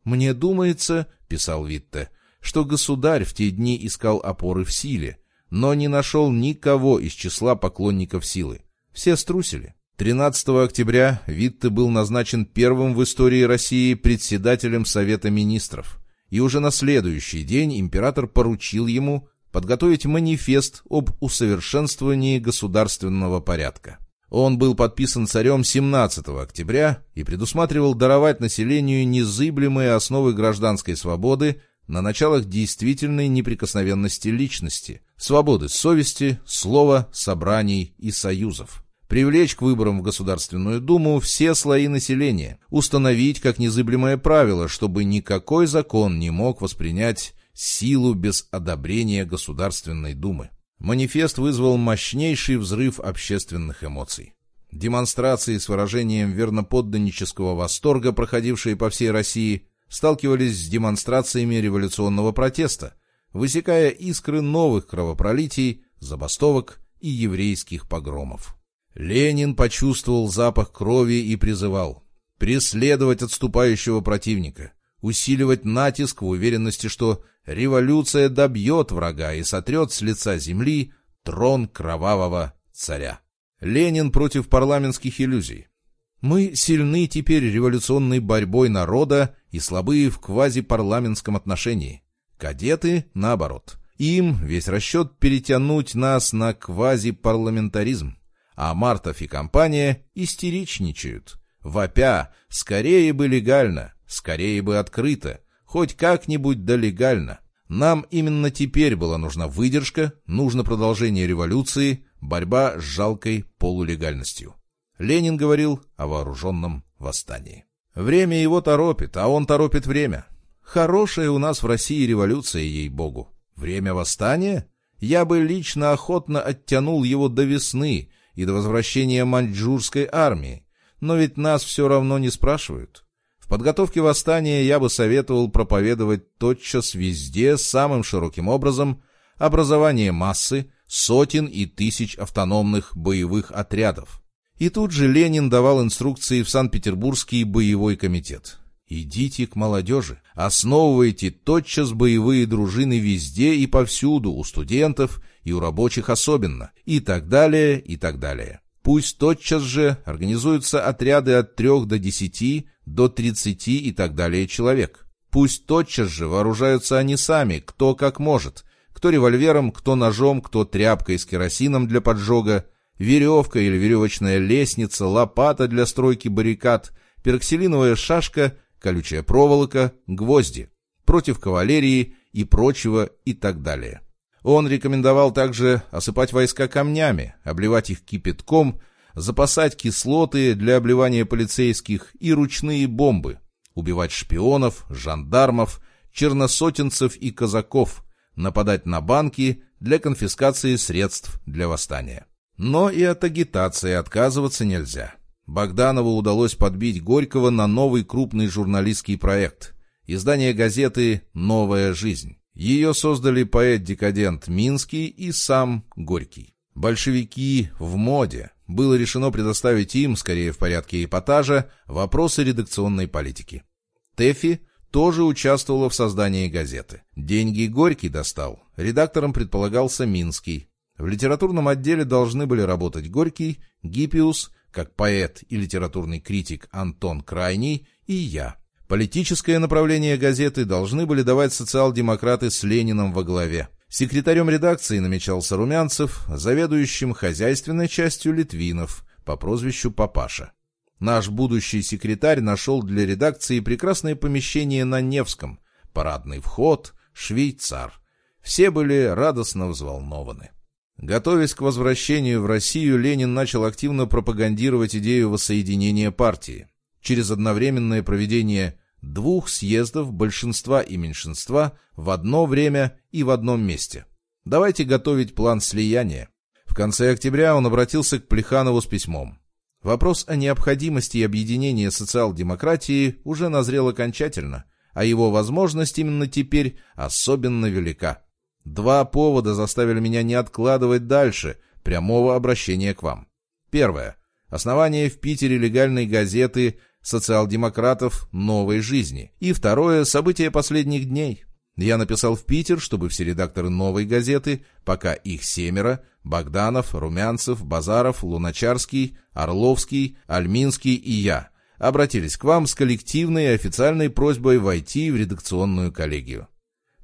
«Мне думается, — писал Витте, — что государь в те дни искал опоры в силе, но не нашел никого из числа поклонников силы. Все струсили. 13 октября Витте был назначен первым в истории России председателем Совета министров, и уже на следующий день император поручил ему подготовить манифест об усовершенствовании государственного порядка. Он был подписан царем 17 октября и предусматривал даровать населению незыблемые основы гражданской свободы на началах действительной неприкосновенности личности, свободы совести, слова, собраний и союзов привлечь к выборам в Государственную Думу все слои населения, установить как незыблемое правило, чтобы никакой закон не мог воспринять силу без одобрения Государственной Думы. Манифест вызвал мощнейший взрыв общественных эмоций. Демонстрации с выражением верноподданнического восторга, проходившие по всей России, сталкивались с демонстрациями революционного протеста, высекая искры новых кровопролитий, забастовок и еврейских погромов. Ленин почувствовал запах крови и призывал преследовать отступающего противника, усиливать натиск в уверенности, что революция добьет врага и сотрет с лица земли трон кровавого царя. Ленин против парламентских иллюзий. Мы сильны теперь революционной борьбой народа и слабые в квазипарламентском отношении. Кадеты, наоборот. Им весь расчет перетянуть нас на квазипарламентаризм а Мартов и компания истеричничают. Вопя, скорее бы легально, скорее бы открыто, хоть как-нибудь да легально. Нам именно теперь была нужна выдержка, нужно продолжение революции, борьба с жалкой полулегальностью. Ленин говорил о вооруженном восстании. Время его торопит, а он торопит время. Хорошая у нас в России революция, ей-богу. Время восстания? Я бы лично охотно оттянул его до весны и до возвращения маньчжурской армии. Но ведь нас все равно не спрашивают. В подготовке восстания я бы советовал проповедовать тотчас везде самым широким образом образование массы, сотен и тысяч автономных боевых отрядов. И тут же Ленин давал инструкции в Санкт-Петербургский боевой комитет. Идите к молодежи, основывайте тотчас боевые дружины везде и повсюду, у студентов и у рабочих особенно, и так далее, и так далее. Пусть тотчас же организуются отряды от трех до десяти, до тридцати и так далее человек. Пусть тотчас же вооружаются они сами, кто как может, кто револьвером, кто ножом, кто тряпкой с керосином для поджога, веревка или веревочная лестница, лопата для стройки баррикад, пероксилиновая шашка, колючая проволока, гвозди, против кавалерии и прочего и так далее. Он рекомендовал также осыпать войска камнями, обливать их кипятком, запасать кислоты для обливания полицейских и ручные бомбы, убивать шпионов, жандармов, черносотенцев и казаков, нападать на банки для конфискации средств для восстания. Но и от агитации отказываться нельзя. Богданову удалось подбить Горького на новый крупный журналистский проект – издание газеты «Новая жизнь». Ее создали поэт-декадент Минский и сам Горький. Большевики в моде. Было решено предоставить им, скорее в порядке эпатажа, вопросы редакционной политики. Тэфи тоже участвовала в создании газеты. Деньги Горький достал. Редактором предполагался Минский. В литературном отделе должны были работать Горький, Гиппиус, как поэт и литературный критик Антон Крайний и я. Политическое направление газеты должны были давать социал-демократы с Лениным во главе. Секретарем редакции намечался Румянцев, заведующим хозяйственной частью Литвинов по прозвищу Папаша. Наш будущий секретарь нашел для редакции прекрасное помещение на Невском, парадный вход, швейцар. Все были радостно взволнованы. Готовясь к возвращению в Россию, Ленин начал активно пропагандировать идею воссоединения партии через одновременное проведение двух съездов большинства и меньшинства в одно время и в одном месте. Давайте готовить план слияния. В конце октября он обратился к Плеханову с письмом. Вопрос о необходимости объединения социал-демократии уже назрел окончательно, а его возможность именно теперь особенно велика. Два повода заставили меня не откладывать дальше прямого обращения к вам. Первое. Основание в Питере легальной газеты социал-демократов «Новой жизни». И второе. События последних дней. Я написал в Питер, чтобы все редакторы «Новой газеты», пока их семеро, Богданов, Румянцев, Базаров, Луначарский, Орловский, Альминский и я, обратились к вам с коллективной и официальной просьбой войти в редакционную коллегию.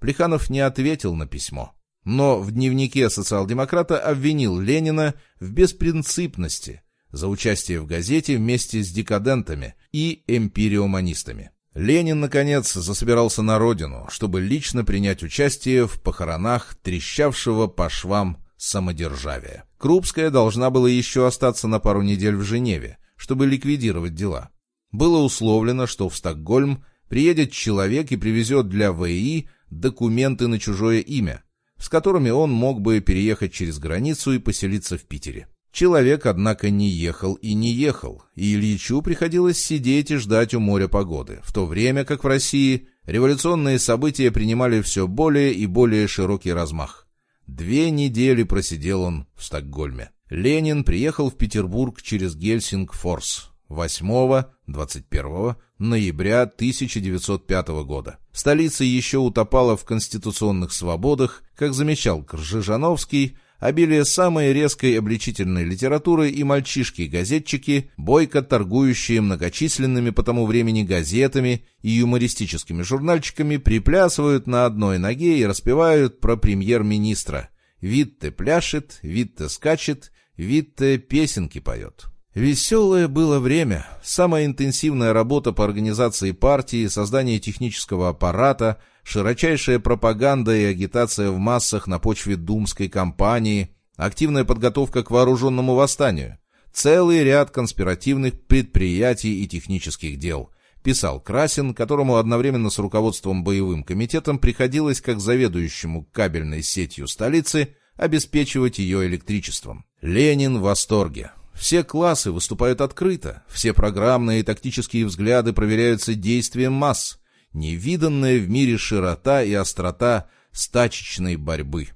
Плеханов не ответил на письмо. Но в дневнике социал-демократа обвинил Ленина в беспринципности за участие в газете вместе с декадентами и эмпириоманистами. Ленин, наконец, засобирался на родину, чтобы лично принять участие в похоронах трещавшего по швам самодержавия. Крупская должна была еще остаться на пару недель в Женеве, чтобы ликвидировать дела. Было условлено, что в Стокгольм приедет человек и привезет для ВИ документы на чужое имя, с которыми он мог бы переехать через границу и поселиться в Питере. Человек, однако, не ехал и не ехал, и Ильичу приходилось сидеть и ждать у моря погоды, в то время как в России революционные события принимали все более и более широкий размах. Две недели просидел он в Стокгольме. Ленин приехал в Петербург через Гельсингфорс 8-21 ноября 1905 года. Столица еще утопала в конституционных свободах, как замечал Кржижановский, обилие самой резкой обличительной литературы и мальчишки-газетчики, бойко торгующие многочисленными по тому времени газетами и юмористическими журнальчиками, приплясывают на одной ноге и распевают про премьер-министра. Витте пляшет, Витте скачет, Витте песенки поет. Веселое было время. Самая интенсивная работа по организации партии, создание технического аппарата, широчайшая пропаганда и агитация в массах на почве думской кампании, активная подготовка к вооруженному восстанию, целый ряд конспиративных предприятий и технических дел, писал Красин, которому одновременно с руководством боевым комитетом приходилось как заведующему кабельной сетью столицы обеспечивать ее электричеством. Ленин в восторге. Все классы выступают открыто, все программные и тактические взгляды проверяются действием масс, невиданная в мире широта и острота стачечной борьбы.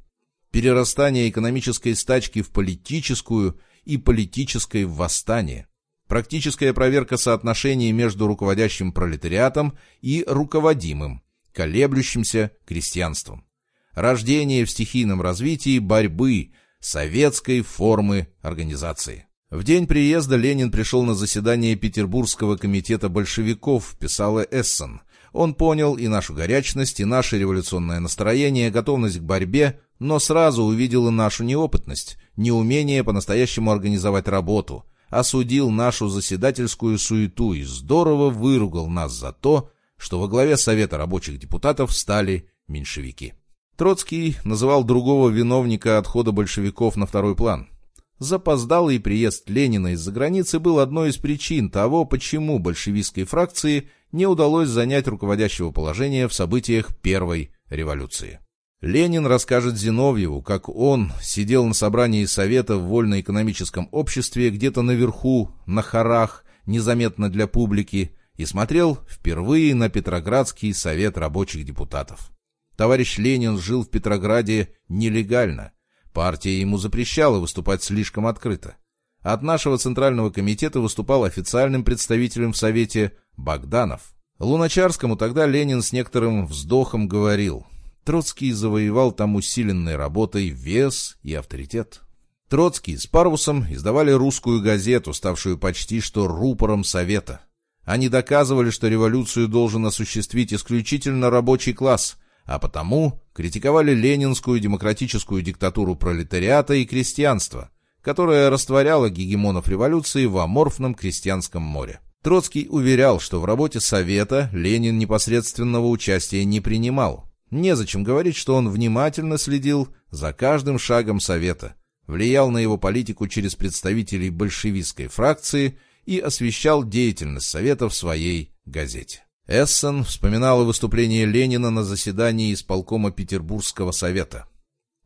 Перерастание экономической стачки в политическую и политическое восстание. Практическая проверка соотношений между руководящим пролетариатом и руководимым, колеблющимся крестьянством. Рождение в стихийном развитии борьбы советской формы организации. В день приезда Ленин пришел на заседание Петербургского комитета большевиков, писала Эссен. Он понял и нашу горячность, и наше революционное настроение, готовность к борьбе, но сразу увидел и нашу неопытность, неумение по-настоящему организовать работу, осудил нашу заседательскую суету и здорово выругал нас за то, что во главе Совета рабочих депутатов стали меньшевики. Троцкий называл другого виновника отхода большевиков на второй план – Запоздалый приезд Ленина из-за границы был одной из причин того, почему большевистской фракции не удалось занять руководящего положения в событиях Первой революции. Ленин расскажет Зиновьеву, как он сидел на собрании Совета в вольноэкономическом обществе где-то наверху, на хорах, незаметно для публики, и смотрел впервые на Петроградский совет рабочих депутатов. Товарищ Ленин жил в Петрограде нелегально – Партия ему запрещала выступать слишком открыто. От нашего Центрального комитета выступал официальным представителем в Совете Богданов. Луначарскому тогда Ленин с некоторым вздохом говорил, Троцкий завоевал там усиленной работой вес и авторитет. Троцкий с Парвусом издавали русскую газету, ставшую почти что рупором Совета. Они доказывали, что революцию должен осуществить исключительно рабочий класс – а потому критиковали ленинскую демократическую диктатуру пролетариата и крестьянства, которая растворяла гегемонов революции в аморфном крестьянском море. Троцкий уверял, что в работе Совета Ленин непосредственного участия не принимал. Незачем говорить, что он внимательно следил за каждым шагом Совета, влиял на его политику через представителей большевистской фракции и освещал деятельность Совета в своей газете. Эссен вспоминала выступление Ленина на заседании исполкома Петербургского совета.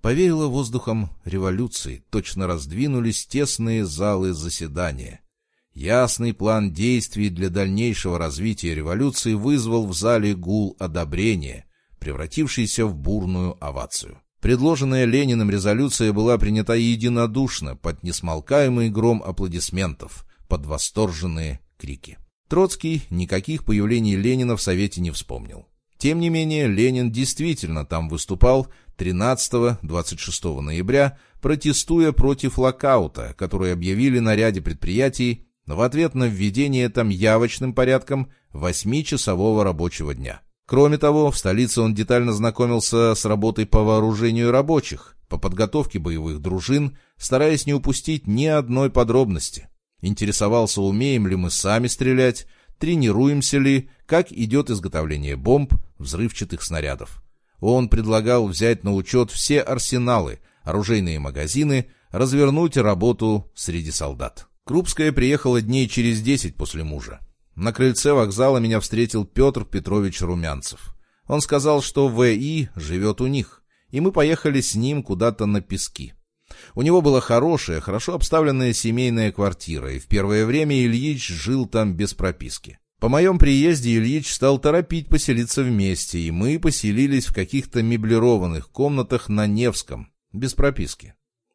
Повеяло воздухом революции, точно раздвинулись тесные залы заседания. Ясный план действий для дальнейшего развития революции вызвал в зале гул одобрения, превратившийся в бурную овацию. Предложенная Лениным резолюция была принята единодушно под несмолкаемый гром аплодисментов, под восторженные крики. Троцкий никаких появлений Ленина в Совете не вспомнил. Тем не менее, Ленин действительно там выступал 13-26 ноября, протестуя против локаута, который объявили на ряде предприятий в ответ на введение там явочным порядком 8-часового рабочего дня. Кроме того, в столице он детально знакомился с работой по вооружению рабочих, по подготовке боевых дружин, стараясь не упустить ни одной подробности. Интересовался, умеем ли мы сами стрелять, тренируемся ли, как идет изготовление бомб, взрывчатых снарядов. Он предлагал взять на учет все арсеналы, оружейные магазины, развернуть работу среди солдат. Крупская приехала дней через десять после мужа. На крыльце вокзала меня встретил Петр Петрович Румянцев. Он сказал, что В.И. живет у них, и мы поехали с ним куда-то на пески. У него была хорошая, хорошо обставленная семейная квартира, и в первое время Ильич жил там без прописки. По моем приезде Ильич стал торопить поселиться вместе, и мы поселились в каких-то меблированных комнатах на Невском, без прописки.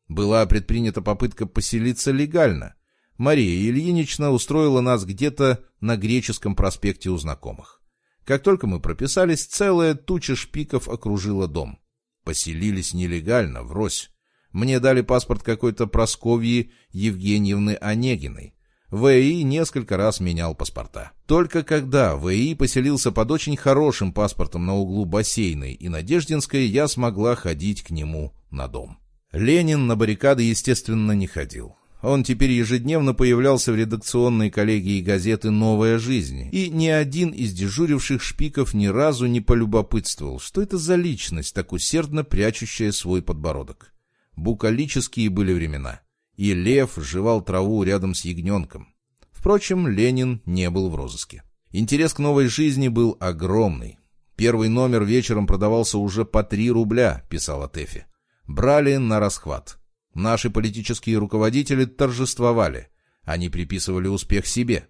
Была предпринята попытка поселиться легально. Мария Ильинична устроила нас где-то на Греческом проспекте у знакомых. Как только мы прописались, целая туча шпиков окружила дом. Поселились нелегально, врозь. Мне дали паспорт какой-то Просковьи Евгеньевны Онегиной. ВИ несколько раз менял паспорта. Только когда ВИ поселился под очень хорошим паспортом на углу Бассейной и Надеждинской, я смогла ходить к нему на дом. Ленин на баррикады, естественно, не ходил. Он теперь ежедневно появлялся в редакционной коллегии газеты «Новая жизнь», и ни один из дежуривших шпиков ни разу не полюбопытствовал, что это за личность, так усердно прячущая свой подбородок. Букалические были времена, и лев жевал траву рядом с ягненком. Впрочем, Ленин не был в розыске. Интерес к новой жизни был огромный. Первый номер вечером продавался уже по три рубля, писала Тэфи. Брали на расхват. Наши политические руководители торжествовали. Они приписывали успех себе.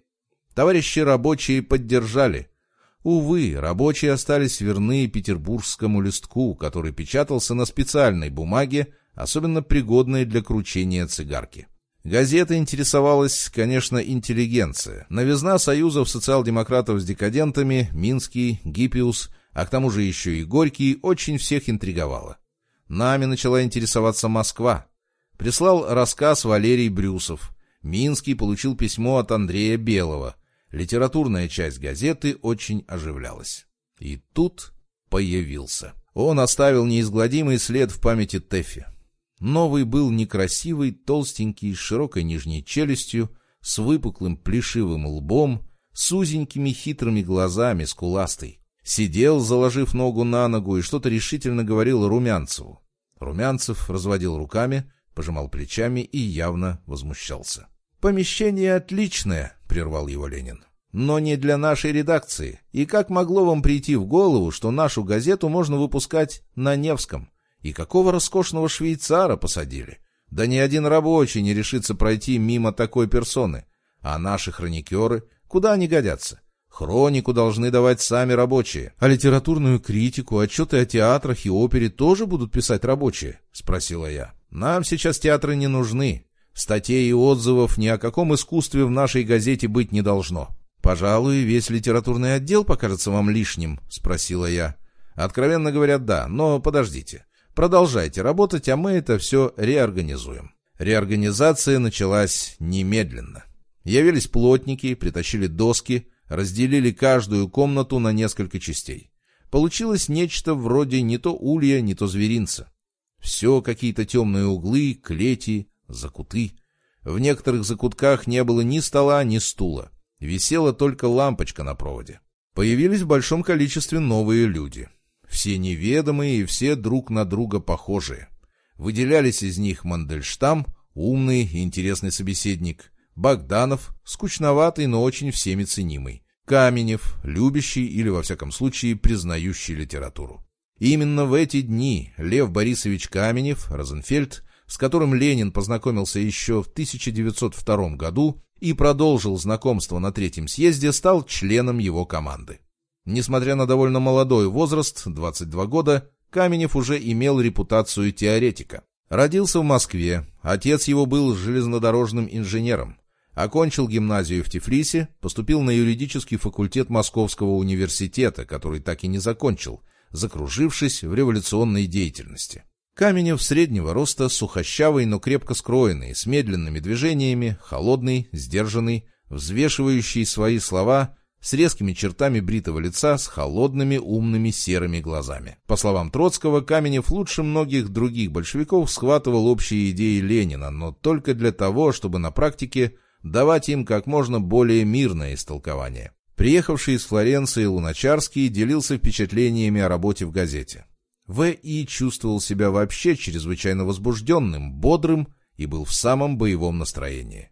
Товарищи рабочие поддержали. Увы, рабочие остались верны петербургскому листку, который печатался на специальной бумаге, особенно пригодной для кручения цигарки. Газета интересовалась, конечно, интеллигенция. Новизна союзов социал-демократов с декадентами, Минский, Гиппиус, а к тому же еще и Горький, очень всех интриговала. Нами начала интересоваться Москва. Прислал рассказ Валерий Брюсов. Минский получил письмо от Андрея Белого. Литературная часть газеты очень оживлялась. И тут появился. Он оставил неизгладимый след в памяти Тэффи. Новый был некрасивый, толстенький, с широкой нижней челюстью, с выпуклым плешивым лбом, с узенькими хитрыми глазами, скуластый. Сидел, заложив ногу на ногу, и что-то решительно говорил Румянцеву. Румянцев разводил руками, пожимал плечами и явно возмущался. «Помещение отличное», — прервал его Ленин. «Но не для нашей редакции. И как могло вам прийти в голову, что нашу газету можно выпускать на Невском? И какого роскошного швейцара посадили? Да ни один рабочий не решится пройти мимо такой персоны. А наши хроникеры, куда они годятся? Хронику должны давать сами рабочие. А литературную критику, отчеты о театрах и опере тоже будут писать рабочие? Спросила я. Нам сейчас театры не нужны. Статей и отзывов ни о каком искусстве в нашей газете быть не должно. «Пожалуй, весь литературный отдел покажется вам лишним?» — спросила я. «Откровенно говоря, да, но подождите. Продолжайте работать, а мы это все реорганизуем». Реорганизация началась немедленно. Явились плотники, притащили доски, разделили каждую комнату на несколько частей. Получилось нечто вроде не то улья, не то зверинца. Все какие-то темные углы, клети, закуты. В некоторых закутках не было ни стола, ни стула. Висела только лампочка на проводе. Появились в большом количестве новые люди. Все неведомые и все друг на друга похожие. Выделялись из них Мандельштам, умный и интересный собеседник, Богданов, скучноватый, но очень всеми ценимый, Каменев, любящий или, во всяком случае, признающий литературу. Именно в эти дни Лев Борисович Каменев, Розенфельд, с которым Ленин познакомился еще в 1902 году и продолжил знакомство на третьем съезде, стал членом его команды. Несмотря на довольно молодой возраст, 22 года, Каменев уже имел репутацию теоретика. Родился в Москве, отец его был железнодорожным инженером. Окончил гимназию в Тифлисе, поступил на юридический факультет Московского университета, который так и не закончил, закружившись в революционной деятельности. Каменев среднего роста, сухощавый, но крепко скроенный, с медленными движениями, холодный, сдержанный, взвешивающий свои слова, с резкими чертами бритого лица, с холодными умными серыми глазами. По словам Троцкого, Каменев лучше многих других большевиков схватывал общие идеи Ленина, но только для того, чтобы на практике давать им как можно более мирное истолкование. Приехавший из Флоренции Луначарский делился впечатлениями о работе в газете. В.И. чувствовал себя вообще чрезвычайно возбужденным, бодрым и был в самом боевом настроении.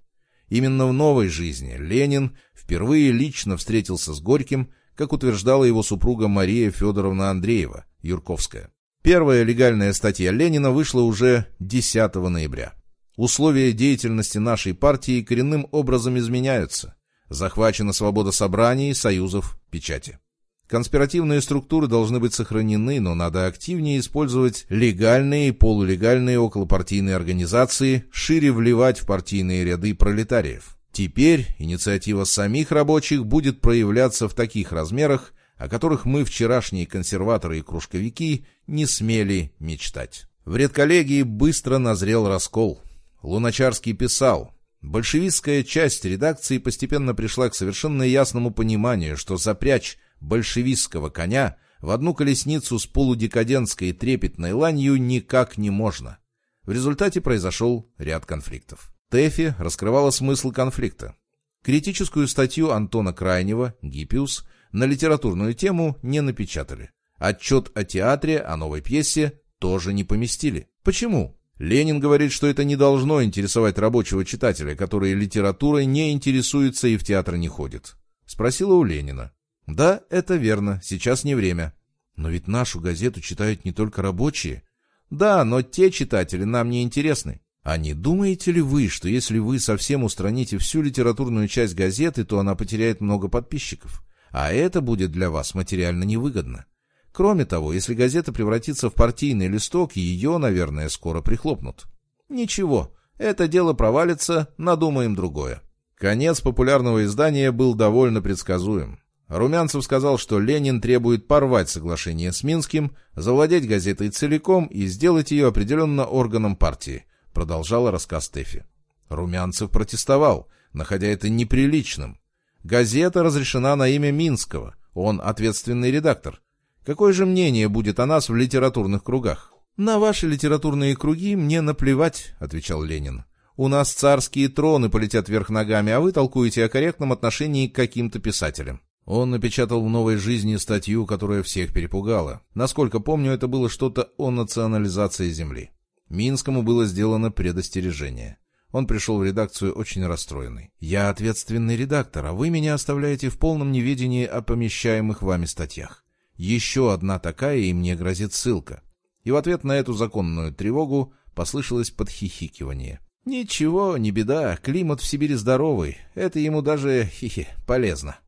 Именно в новой жизни Ленин впервые лично встретился с Горьким, как утверждала его супруга Мария Федоровна Андреева, Юрковская. Первая легальная статья Ленина вышла уже 10 ноября. Условия деятельности нашей партии коренным образом изменяются. Захвачена свобода собраний, союзов, печати. Конспиративные структуры должны быть сохранены, но надо активнее использовать легальные и полулегальные околопартийные организации, шире вливать в партийные ряды пролетариев. Теперь инициатива самих рабочих будет проявляться в таких размерах, о которых мы, вчерашние консерваторы и кружковики, не смели мечтать. В редколлегии быстро назрел раскол. Луначарский писал, Большевистская часть редакции постепенно пришла к совершенно ясному пониманию, что запрячь большевистского коня в одну колесницу с полудекадентской трепетной ланью никак не можно. В результате произошел ряд конфликтов. Тэфи раскрывала смысл конфликта. Критическую статью Антона Крайнего «Гиппиус» на литературную тему не напечатали. Отчет о театре, о новой пьесе тоже не поместили. Почему? Ленин говорит, что это не должно интересовать рабочего читателя, который литературой не интересуется и в театр не ходит. Спросила у Ленина. Да, это верно, сейчас не время. Но ведь нашу газету читают не только рабочие. Да, но те читатели нам не интересны. А не думаете ли вы, что если вы совсем устраните всю литературную часть газеты, то она потеряет много подписчиков? А это будет для вас материально невыгодно. Кроме того, если газета превратится в партийный листок, ее, наверное, скоро прихлопнут. Ничего, это дело провалится, надумаем другое. Конец популярного издания был довольно предсказуем. Румянцев сказал, что Ленин требует порвать соглашение с Минским, завладеть газетой целиком и сделать ее определенно органом партии, продолжала рассказ Стефи. Румянцев протестовал, находя это неприличным. Газета разрешена на имя Минского, он ответственный редактор. Какое же мнение будет о нас в литературных кругах? На ваши литературные круги мне наплевать, отвечал Ленин. У нас царские троны полетят вверх ногами, а вы толкуете о корректном отношении к каким-то писателям. Он напечатал в «Новой жизни» статью, которая всех перепугала. Насколько помню, это было что-то о национализации земли. Минскому было сделано предостережение. Он пришел в редакцию очень расстроенный. «Я ответственный редактор, а вы меня оставляете в полном неведении о помещаемых вами статьях. Еще одна такая, и мне грозит ссылка. И в ответ на эту законную тревогу послышалось подхихикивание. Ничего, не беда, климат в Сибири здоровый, это ему даже, хихи, полезно.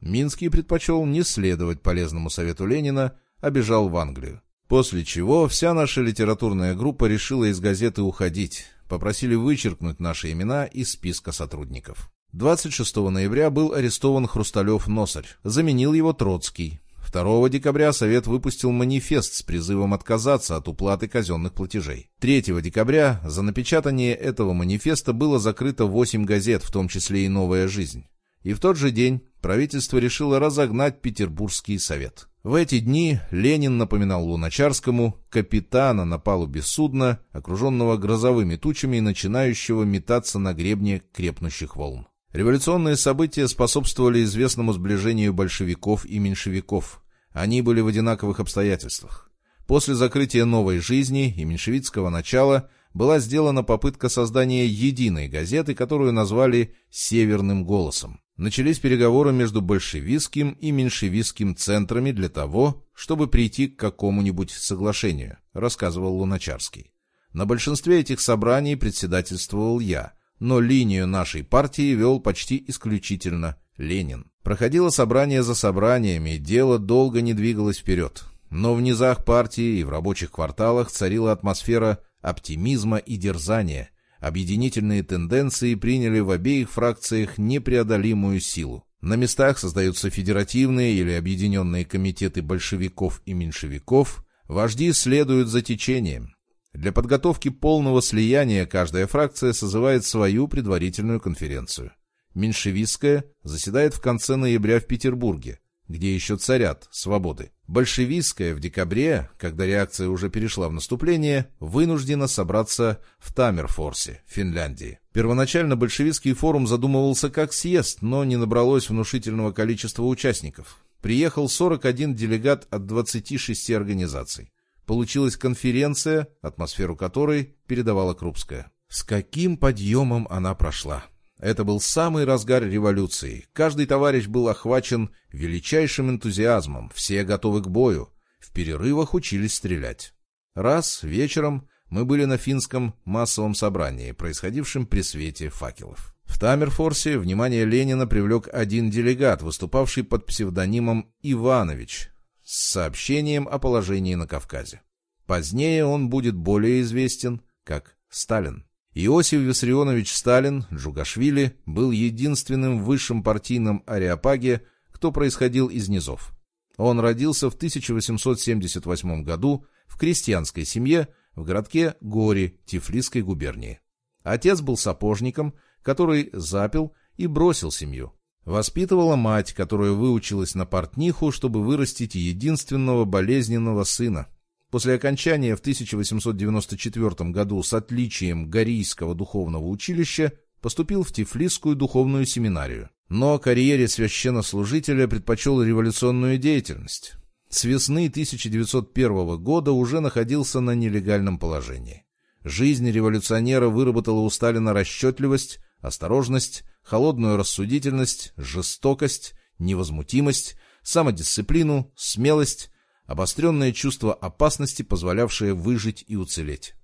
Минский предпочел не следовать полезному совету Ленина, а бежал в Англию. После чего вся наша литературная группа решила из газеты уходить, попросили вычеркнуть наши имена из списка сотрудников. 26 ноября был арестован Хрусталев-Носарь, заменил его Троцкий, 2 декабря Совет выпустил манифест с призывом отказаться от уплаты казенных платежей. 3 декабря за напечатание этого манифеста было закрыто 8 газет, в том числе и «Новая жизнь». И в тот же день правительство решило разогнать Петербургский совет. В эти дни Ленин напоминал Луначарскому капитана на палубе судна, окруженного грозовыми тучами и начинающего метаться на гребне крепнущих волн. Революционные события способствовали известному сближению большевиков и меньшевиков. Они были в одинаковых обстоятельствах. После закрытия новой жизни и меньшевистского начала была сделана попытка создания единой газеты, которую назвали «Северным голосом». Начались переговоры между большевистским и меньшевистским центрами для того, чтобы прийти к какому-нибудь соглашению, рассказывал Луначарский. На большинстве этих собраний председательствовал я, но линию нашей партии вел почти исключительно Ленин. Проходило собрание за собраниями, дело долго не двигалось вперед. Но в низах партии и в рабочих кварталах царила атмосфера оптимизма и дерзания. Объединительные тенденции приняли в обеих фракциях непреодолимую силу. На местах создаются федеративные или объединенные комитеты большевиков и меньшевиков, вожди следуют за течением. Для подготовки полного слияния каждая фракция созывает свою предварительную конференцию. Меньшевистская заседает в конце ноября в Петербурге, где еще царят свободы. Большевистская в декабре, когда реакция уже перешла в наступление, вынуждена собраться в Тамерфорсе, Финляндии. Первоначально большевистский форум задумывался как съезд, но не набралось внушительного количества участников. Приехал 41 делегат от 26 организаций. Получилась конференция, атмосферу которой передавала Крупская. С каким подъемом она прошла? Это был самый разгар революции. Каждый товарищ был охвачен величайшим энтузиазмом, все готовы к бою. В перерывах учились стрелять. Раз вечером мы были на финском массовом собрании, происходившем при свете факелов. В Тамерфорсе внимание Ленина привлек один делегат, выступавший под псевдонимом Иванович, с сообщением о положении на Кавказе. Позднее он будет более известен как Сталин. Иосиф Виссарионович Сталин, Джугашвили, был единственным высшим партийным ареопаге, кто происходил из низов. Он родился в 1878 году в крестьянской семье в городке Гори Тифлисской губернии. Отец был сапожником, который запил и бросил семью. Воспитывала мать, которая выучилась на портниху, чтобы вырастить единственного болезненного сына. После окончания в 1894 году с отличием Горийского духовного училища поступил в Тифлисскую духовную семинарию. Но карьере священнослужителя предпочел революционную деятельность. С весны 1901 года уже находился на нелегальном положении. Жизнь революционера выработала у Сталина расчетливость, осторожность, холодную рассудительность, жестокость, невозмутимость, самодисциплину, смелость, обостренное чувство опасности, позволявшее выжить и уцелеть.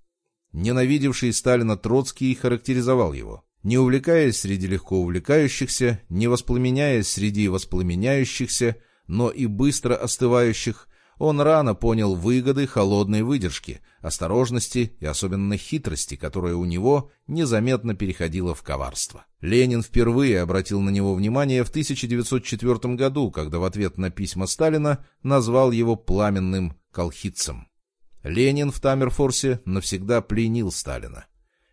Ненавидевший Сталина Троцкий характеризовал его. Не увлекаясь среди легко увлекающихся, не воспламеняясь среди воспламеняющихся, но и быстро остывающих, он рано понял выгоды холодной выдержки, осторожности и особенно хитрости, которая у него незаметно переходила в коварство. Ленин впервые обратил на него внимание в 1904 году, когда в ответ на письма Сталина назвал его пламенным колхидцем. Ленин в Таммерфорсе навсегда пленил Сталина.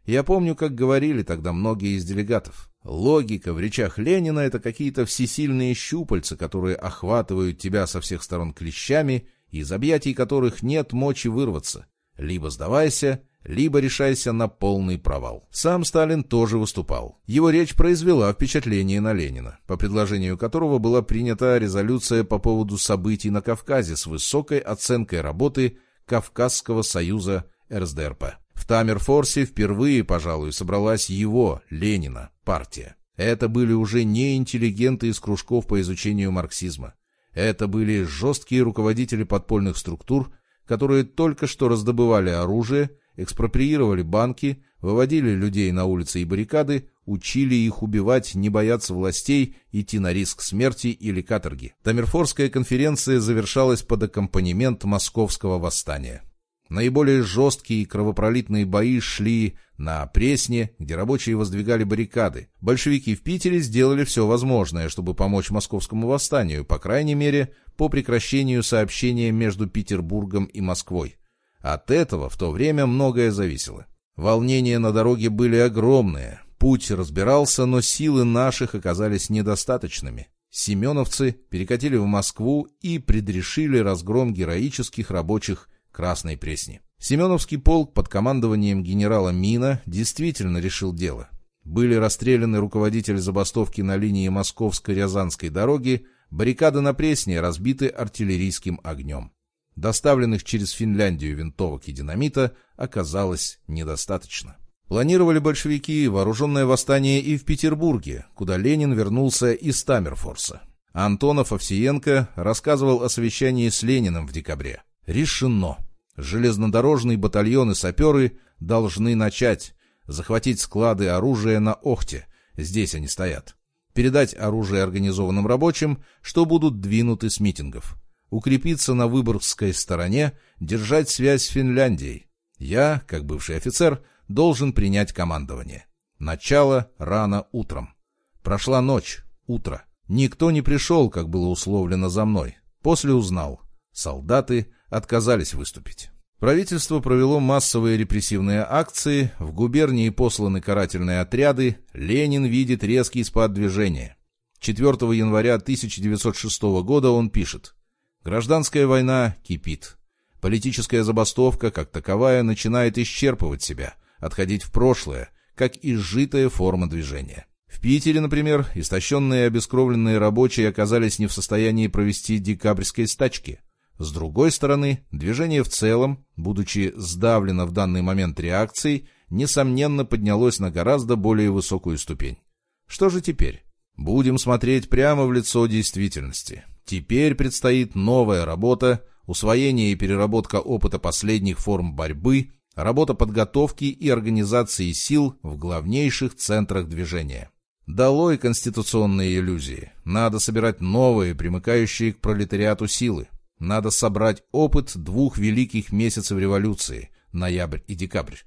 Я помню, как говорили тогда многие из делегатов. Логика в речах Ленина — это какие-то всесильные щупальца, которые охватывают тебя со всех сторон клещами из объятий которых нет мочи вырваться. Либо сдавайся, либо решайся на полный провал. Сам Сталин тоже выступал. Его речь произвела впечатление на Ленина, по предложению которого была принята резолюция по поводу событий на Кавказе с высокой оценкой работы Кавказского союза РСДРП. В Тамерфорсе впервые, пожалуй, собралась его, Ленина, партия. Это были уже не интеллигенты из кружков по изучению марксизма. Это были жесткие руководители подпольных структур, которые только что раздобывали оружие, экспроприировали банки, выводили людей на улицы и баррикады, учили их убивать, не бояться властей, идти на риск смерти или каторги. Тамерфорская конференция завершалась под аккомпанемент московского восстания. Наиболее жесткие и кровопролитные бои шли на Пресне, где рабочие воздвигали баррикады. Большевики в Питере сделали все возможное, чтобы помочь московскому восстанию, по крайней мере, по прекращению сообщения между Петербургом и Москвой. От этого в то время многое зависело. Волнения на дороге были огромные. Путь разбирался, но силы наших оказались недостаточными. Семеновцы перекатили в Москву и предрешили разгром героических рабочих Красной Пресни. Семеновский полк под командованием генерала Мина действительно решил дело. Были расстреляны руководитель забастовки на линии Московско-Рязанской дороги, баррикады на Пресне разбиты артиллерийским огнем. Доставленных через Финляндию винтовок и динамита оказалось недостаточно. Планировали большевики вооруженное восстание и в Петербурге, куда Ленин вернулся из Таммерфорса. Антонов Овсиенко рассказывал о совещании с Лениным в декабре. Решено. Железнодорожный батальон и саперы должны начать захватить склады оружия на Охте, здесь они стоят, передать оружие организованным рабочим, что будут двинуты с митингов, укрепиться на Выборгской стороне, держать связь с Финляндией. Я, как бывший офицер, должен принять командование. Начало рано утром. Прошла ночь, утро. Никто не пришел, как было условлено за мной. После узнал. Солдаты отказались выступить. Правительство провело массовые репрессивные акции, в губернии посланы карательные отряды, Ленин видит резкий спад движения. 4 января 1906 года он пишет «Гражданская война кипит. Политическая забастовка, как таковая, начинает исчерпывать себя, отходить в прошлое, как изжитая форма движения. В Питере, например, истощенные и обескровленные рабочие оказались не в состоянии провести декабрьской стачки – с другой стороны, движение в целом, будучи сдавлено в данный момент реакцией, несомненно поднялось на гораздо более высокую ступень. Что же теперь? Будем смотреть прямо в лицо действительности. Теперь предстоит новая работа, усвоение и переработка опыта последних форм борьбы, работа подготовки и организации сил в главнейших центрах движения. Долой конституционные иллюзии. Надо собирать новые, примыкающие к пролетариату силы. Надо собрать опыт двух великих месяцев революции, ноябрь и декабрь.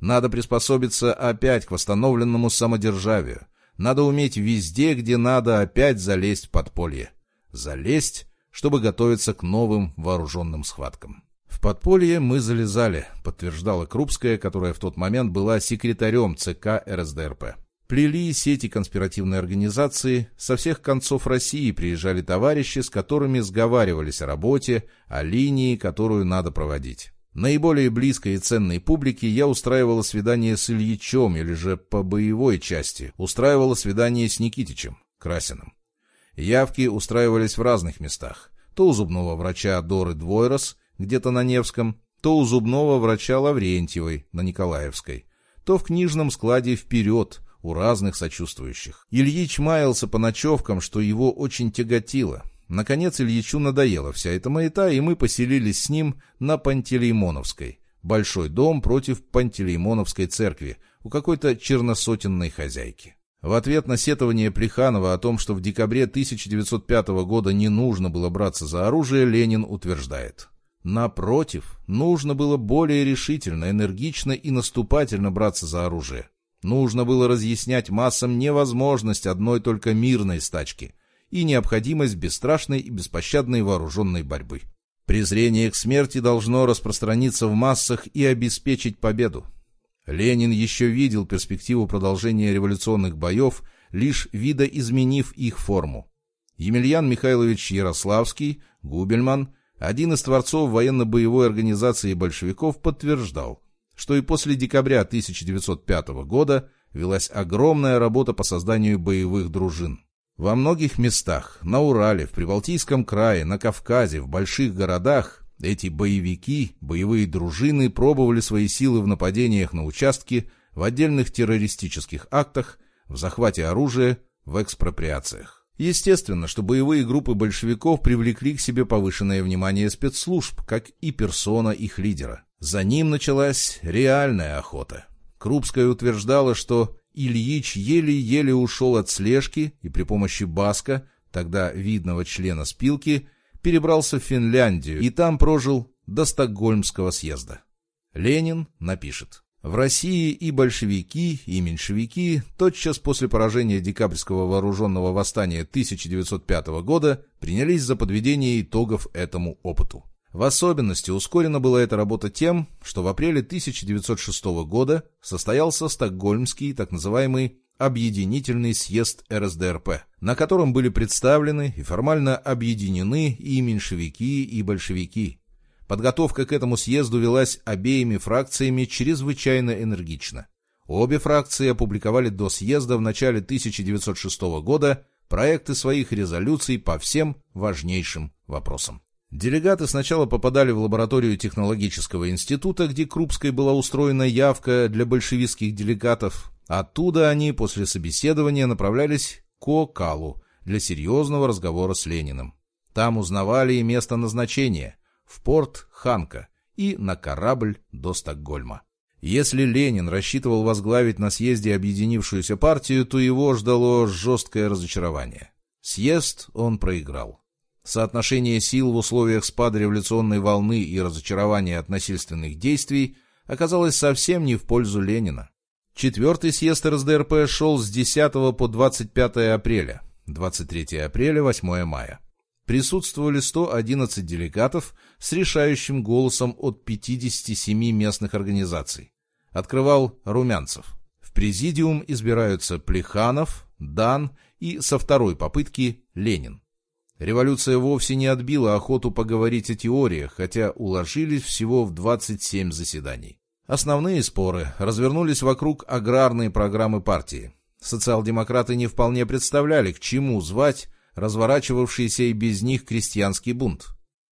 Надо приспособиться опять к восстановленному самодержавию. Надо уметь везде, где надо, опять залезть в подполье. Залезть, чтобы готовиться к новым вооруженным схваткам. В подполье мы залезали, подтверждала Крупская, которая в тот момент была секретарем ЦК РСДРП. Плели сети конспиративной организации, со всех концов России приезжали товарищи, с которыми сговаривались о работе, о линии, которую надо проводить. Наиболее близкой и ценной публике я устраивала свидание с Ильичом или же по боевой части устраивала свидание с Никитичем, Красиным. Явки устраивались в разных местах. То у зубного врача Доры Двойрос, где-то на Невском, то у зубного врача Лаврентьевой на Николаевской, то в книжном складе «Вперед» у разных сочувствующих. Ильич маялся по ночевкам, что его очень тяготило. Наконец Ильичу надоела вся эта маята, и мы поселились с ним на Пантелеймоновской. Большой дом против Пантелеймоновской церкви у какой-то черносотенной хозяйки. В ответ на сетование Плеханова о том, что в декабре 1905 года не нужно было браться за оружие, Ленин утверждает. Напротив, нужно было более решительно, энергично и наступательно браться за оружие. Нужно было разъяснять массам невозможность одной только мирной стачки и необходимость бесстрашной и беспощадной вооруженной борьбы. Презрение к смерти должно распространиться в массах и обеспечить победу. Ленин еще видел перспективу продолжения революционных боев, лишь видоизменив их форму. Емельян Михайлович Ярославский, Губельман, один из творцов военно-боевой организации большевиков, подтверждал, что и после декабря 1905 года велась огромная работа по созданию боевых дружин. Во многих местах, на Урале, в Прибалтийском крае, на Кавказе, в больших городах, эти боевики, боевые дружины пробовали свои силы в нападениях на участки, в отдельных террористических актах, в захвате оружия, в экспроприациях. Естественно, что боевые группы большевиков привлекли к себе повышенное внимание спецслужб, как и персона их лидера. За ним началась реальная охота. Крупская утверждала, что Ильич еле-еле ушел от слежки и при помощи Баска, тогда видного члена спилки, перебрался в Финляндию и там прожил до Стокгольмского съезда. Ленин напишет. В России и большевики, и меньшевики тотчас после поражения декабрьского вооруженного восстания 1905 года принялись за подведение итогов этому опыту. В особенности ускорена была эта работа тем, что в апреле 1906 года состоялся Стокгольмский так называемый Объединительный съезд РСДРП, на котором были представлены и формально объединены и меньшевики, и большевики. Подготовка к этому съезду велась обеими фракциями чрезвычайно энергично. Обе фракции опубликовали до съезда в начале 1906 года проекты своих резолюций по всем важнейшим вопросам. Делегаты сначала попадали в лабораторию технологического института, где Крупской была устроена явка для большевистских делегатов. Оттуда они после собеседования направлялись к Окалу для серьезного разговора с Лениным. Там узнавали и место назначения – в порт Ханка и на корабль до Стокгольма. Если Ленин рассчитывал возглавить на съезде объединившуюся партию, то его ждало жесткое разочарование. Съезд он проиграл. Соотношение сил в условиях спада революционной волны и разочарования от насильственных действий оказалось совсем не в пользу Ленина. Четвертый съезд РСДРП шел с 10 по 25 апреля, 23 апреля, 8 мая. Присутствовали 111 делегатов с решающим голосом от 57 местных организаций. Открывал Румянцев. В президиум избираются Плеханов, Дан и со второй попытки Ленин. Революция вовсе не отбила охоту поговорить о теориях, хотя уложились всего в 27 заседаний. Основные споры развернулись вокруг аграрной программы партии. Социал-демократы не вполне представляли, к чему звать разворачивавшийся и без них крестьянский бунт.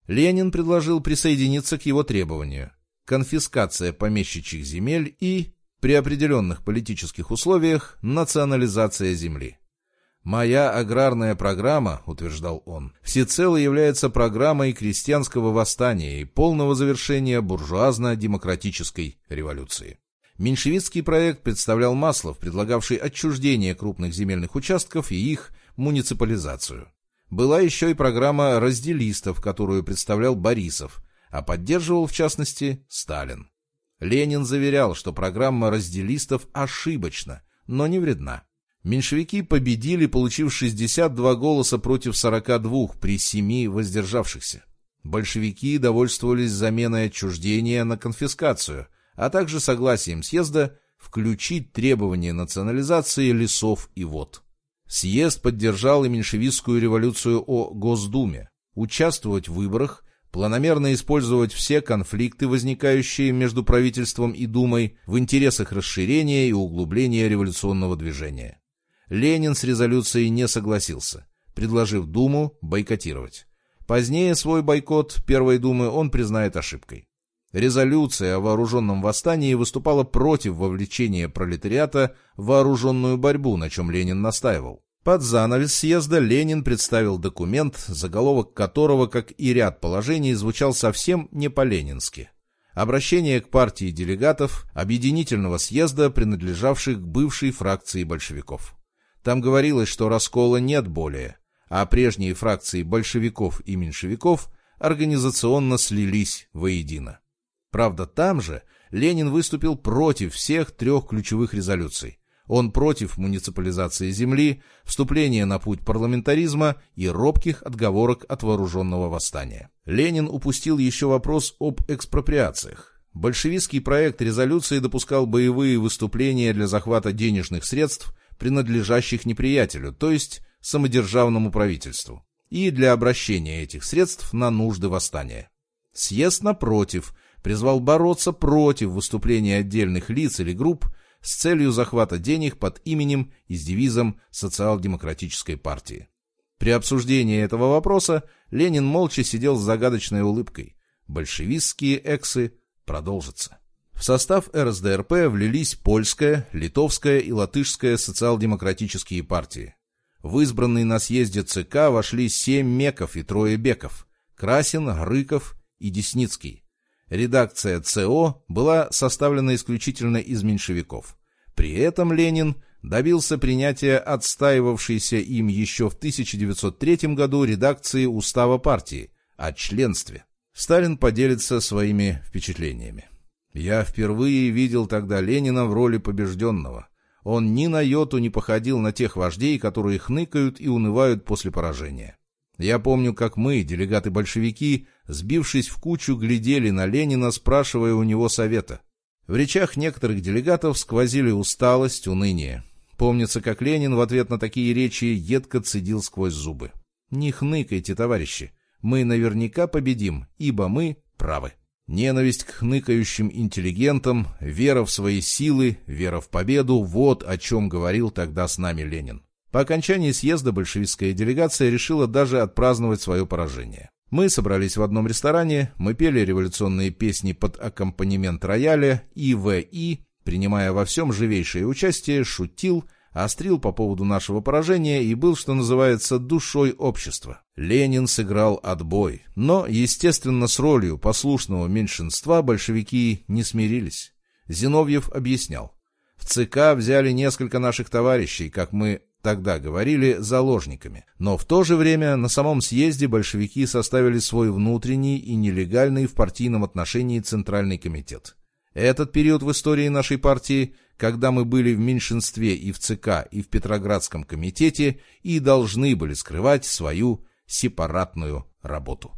Ленин предложил присоединиться к его требованию. Конфискация помещичьих земель и, при определенных политических условиях, национализация земли. «Моя аграрная программа, — утверждал он, — всецело является программой крестьянского восстания и полного завершения буржуазно-демократической революции». Меньшевистский проект представлял Маслов, предлагавший отчуждение крупных земельных участков и их муниципализацию. Была еще и программа разделистов, которую представлял Борисов, а поддерживал, в частности, Сталин. Ленин заверял, что программа разделистов ошибочна, но не вредна. Меньшевики победили, получив 62 голоса против 42 при 7 воздержавшихся. Большевики довольствовались заменой отчуждения на конфискацию, а также согласием съезда включить требование национализации лесов и вод. Съезд поддержал и меньшевистскую революцию о Госдуме. Участвовать в выборах планомерно использовать все конфликты, возникающие между правительством и Думой, в интересах расширения и углубления революционного движения. Ленин с резолюцией не согласился, предложив Думу бойкотировать. Позднее свой бойкот Первой Думы он признает ошибкой. Резолюция о вооруженном восстании выступала против вовлечения пролетариата в вооруженную борьбу, на чем Ленин настаивал. Под занавес съезда Ленин представил документ, заголовок которого, как и ряд положений, звучал совсем не по-ленински. Обращение к партии делегатов Объединительного съезда, принадлежавших к бывшей фракции большевиков. Там говорилось, что раскола нет более, а прежние фракции большевиков и меньшевиков организационно слились воедино. Правда, там же Ленин выступил против всех трех ключевых резолюций. Он против муниципализации земли, вступления на путь парламентаризма и робких отговорок от вооруженного восстания. Ленин упустил еще вопрос об экспроприациях. Большевистский проект резолюции допускал боевые выступления для захвата денежных средств, принадлежащих неприятелю, то есть самодержавному правительству, и для обращения этих средств на нужды восстания. Съезд, напротив, призвал бороться против выступления отдельных лиц или групп с целью захвата денег под именем и с девизом социал-демократической партии. При обсуждении этого вопроса Ленин молча сидел с загадочной улыбкой. Большевистские эксы продолжатся. В состав РСДРП влились польская, литовская и латышская социал-демократические партии. В избранный на съезде ЦК вошли семь меков и трое беков – Красин, Рыков и Десницкий. Редакция ЦО была составлена исключительно из меньшевиков. При этом Ленин добился принятия отстаивавшейся им еще в 1903 году редакции Устава партии о членстве. Сталин поделится своими впечатлениями. «Я впервые видел тогда Ленина в роли побежденного. Он ни на йоту не походил на тех вождей, которые хныкают и унывают после поражения. Я помню, как мы, делегаты-большевики, сбившись в кучу, глядели на Ленина, спрашивая у него совета. В речах некоторых делегатов сквозили усталость, уныние. Помнится, как Ленин в ответ на такие речи едко цедил сквозь зубы. «Не хныкайте, товарищи. Мы наверняка победим, ибо мы правы». Ненависть к хныкающим интеллигентам, вера в свои силы, вера в победу — вот о чем говорил тогда с нами Ленин. По окончании съезда большевистская делегация решила даже отпраздновать свое поражение. Мы собрались в одном ресторане, мы пели революционные песни под аккомпанемент рояля, и В.И., принимая во всем живейшее участие, шутил, острил по поводу нашего поражения и был, что называется, душой общества. Ленин сыграл отбой, но, естественно, с ролью послушного меньшинства большевики не смирились. Зиновьев объяснял. В ЦК взяли несколько наших товарищей, как мы тогда говорили, заложниками. Но в то же время на самом съезде большевики составили свой внутренний и нелегальный в партийном отношении Центральный комитет. Этот период в истории нашей партии, когда мы были в меньшинстве и в ЦК, и в Петроградском комитете, и должны были скрывать свою сепаратную работу.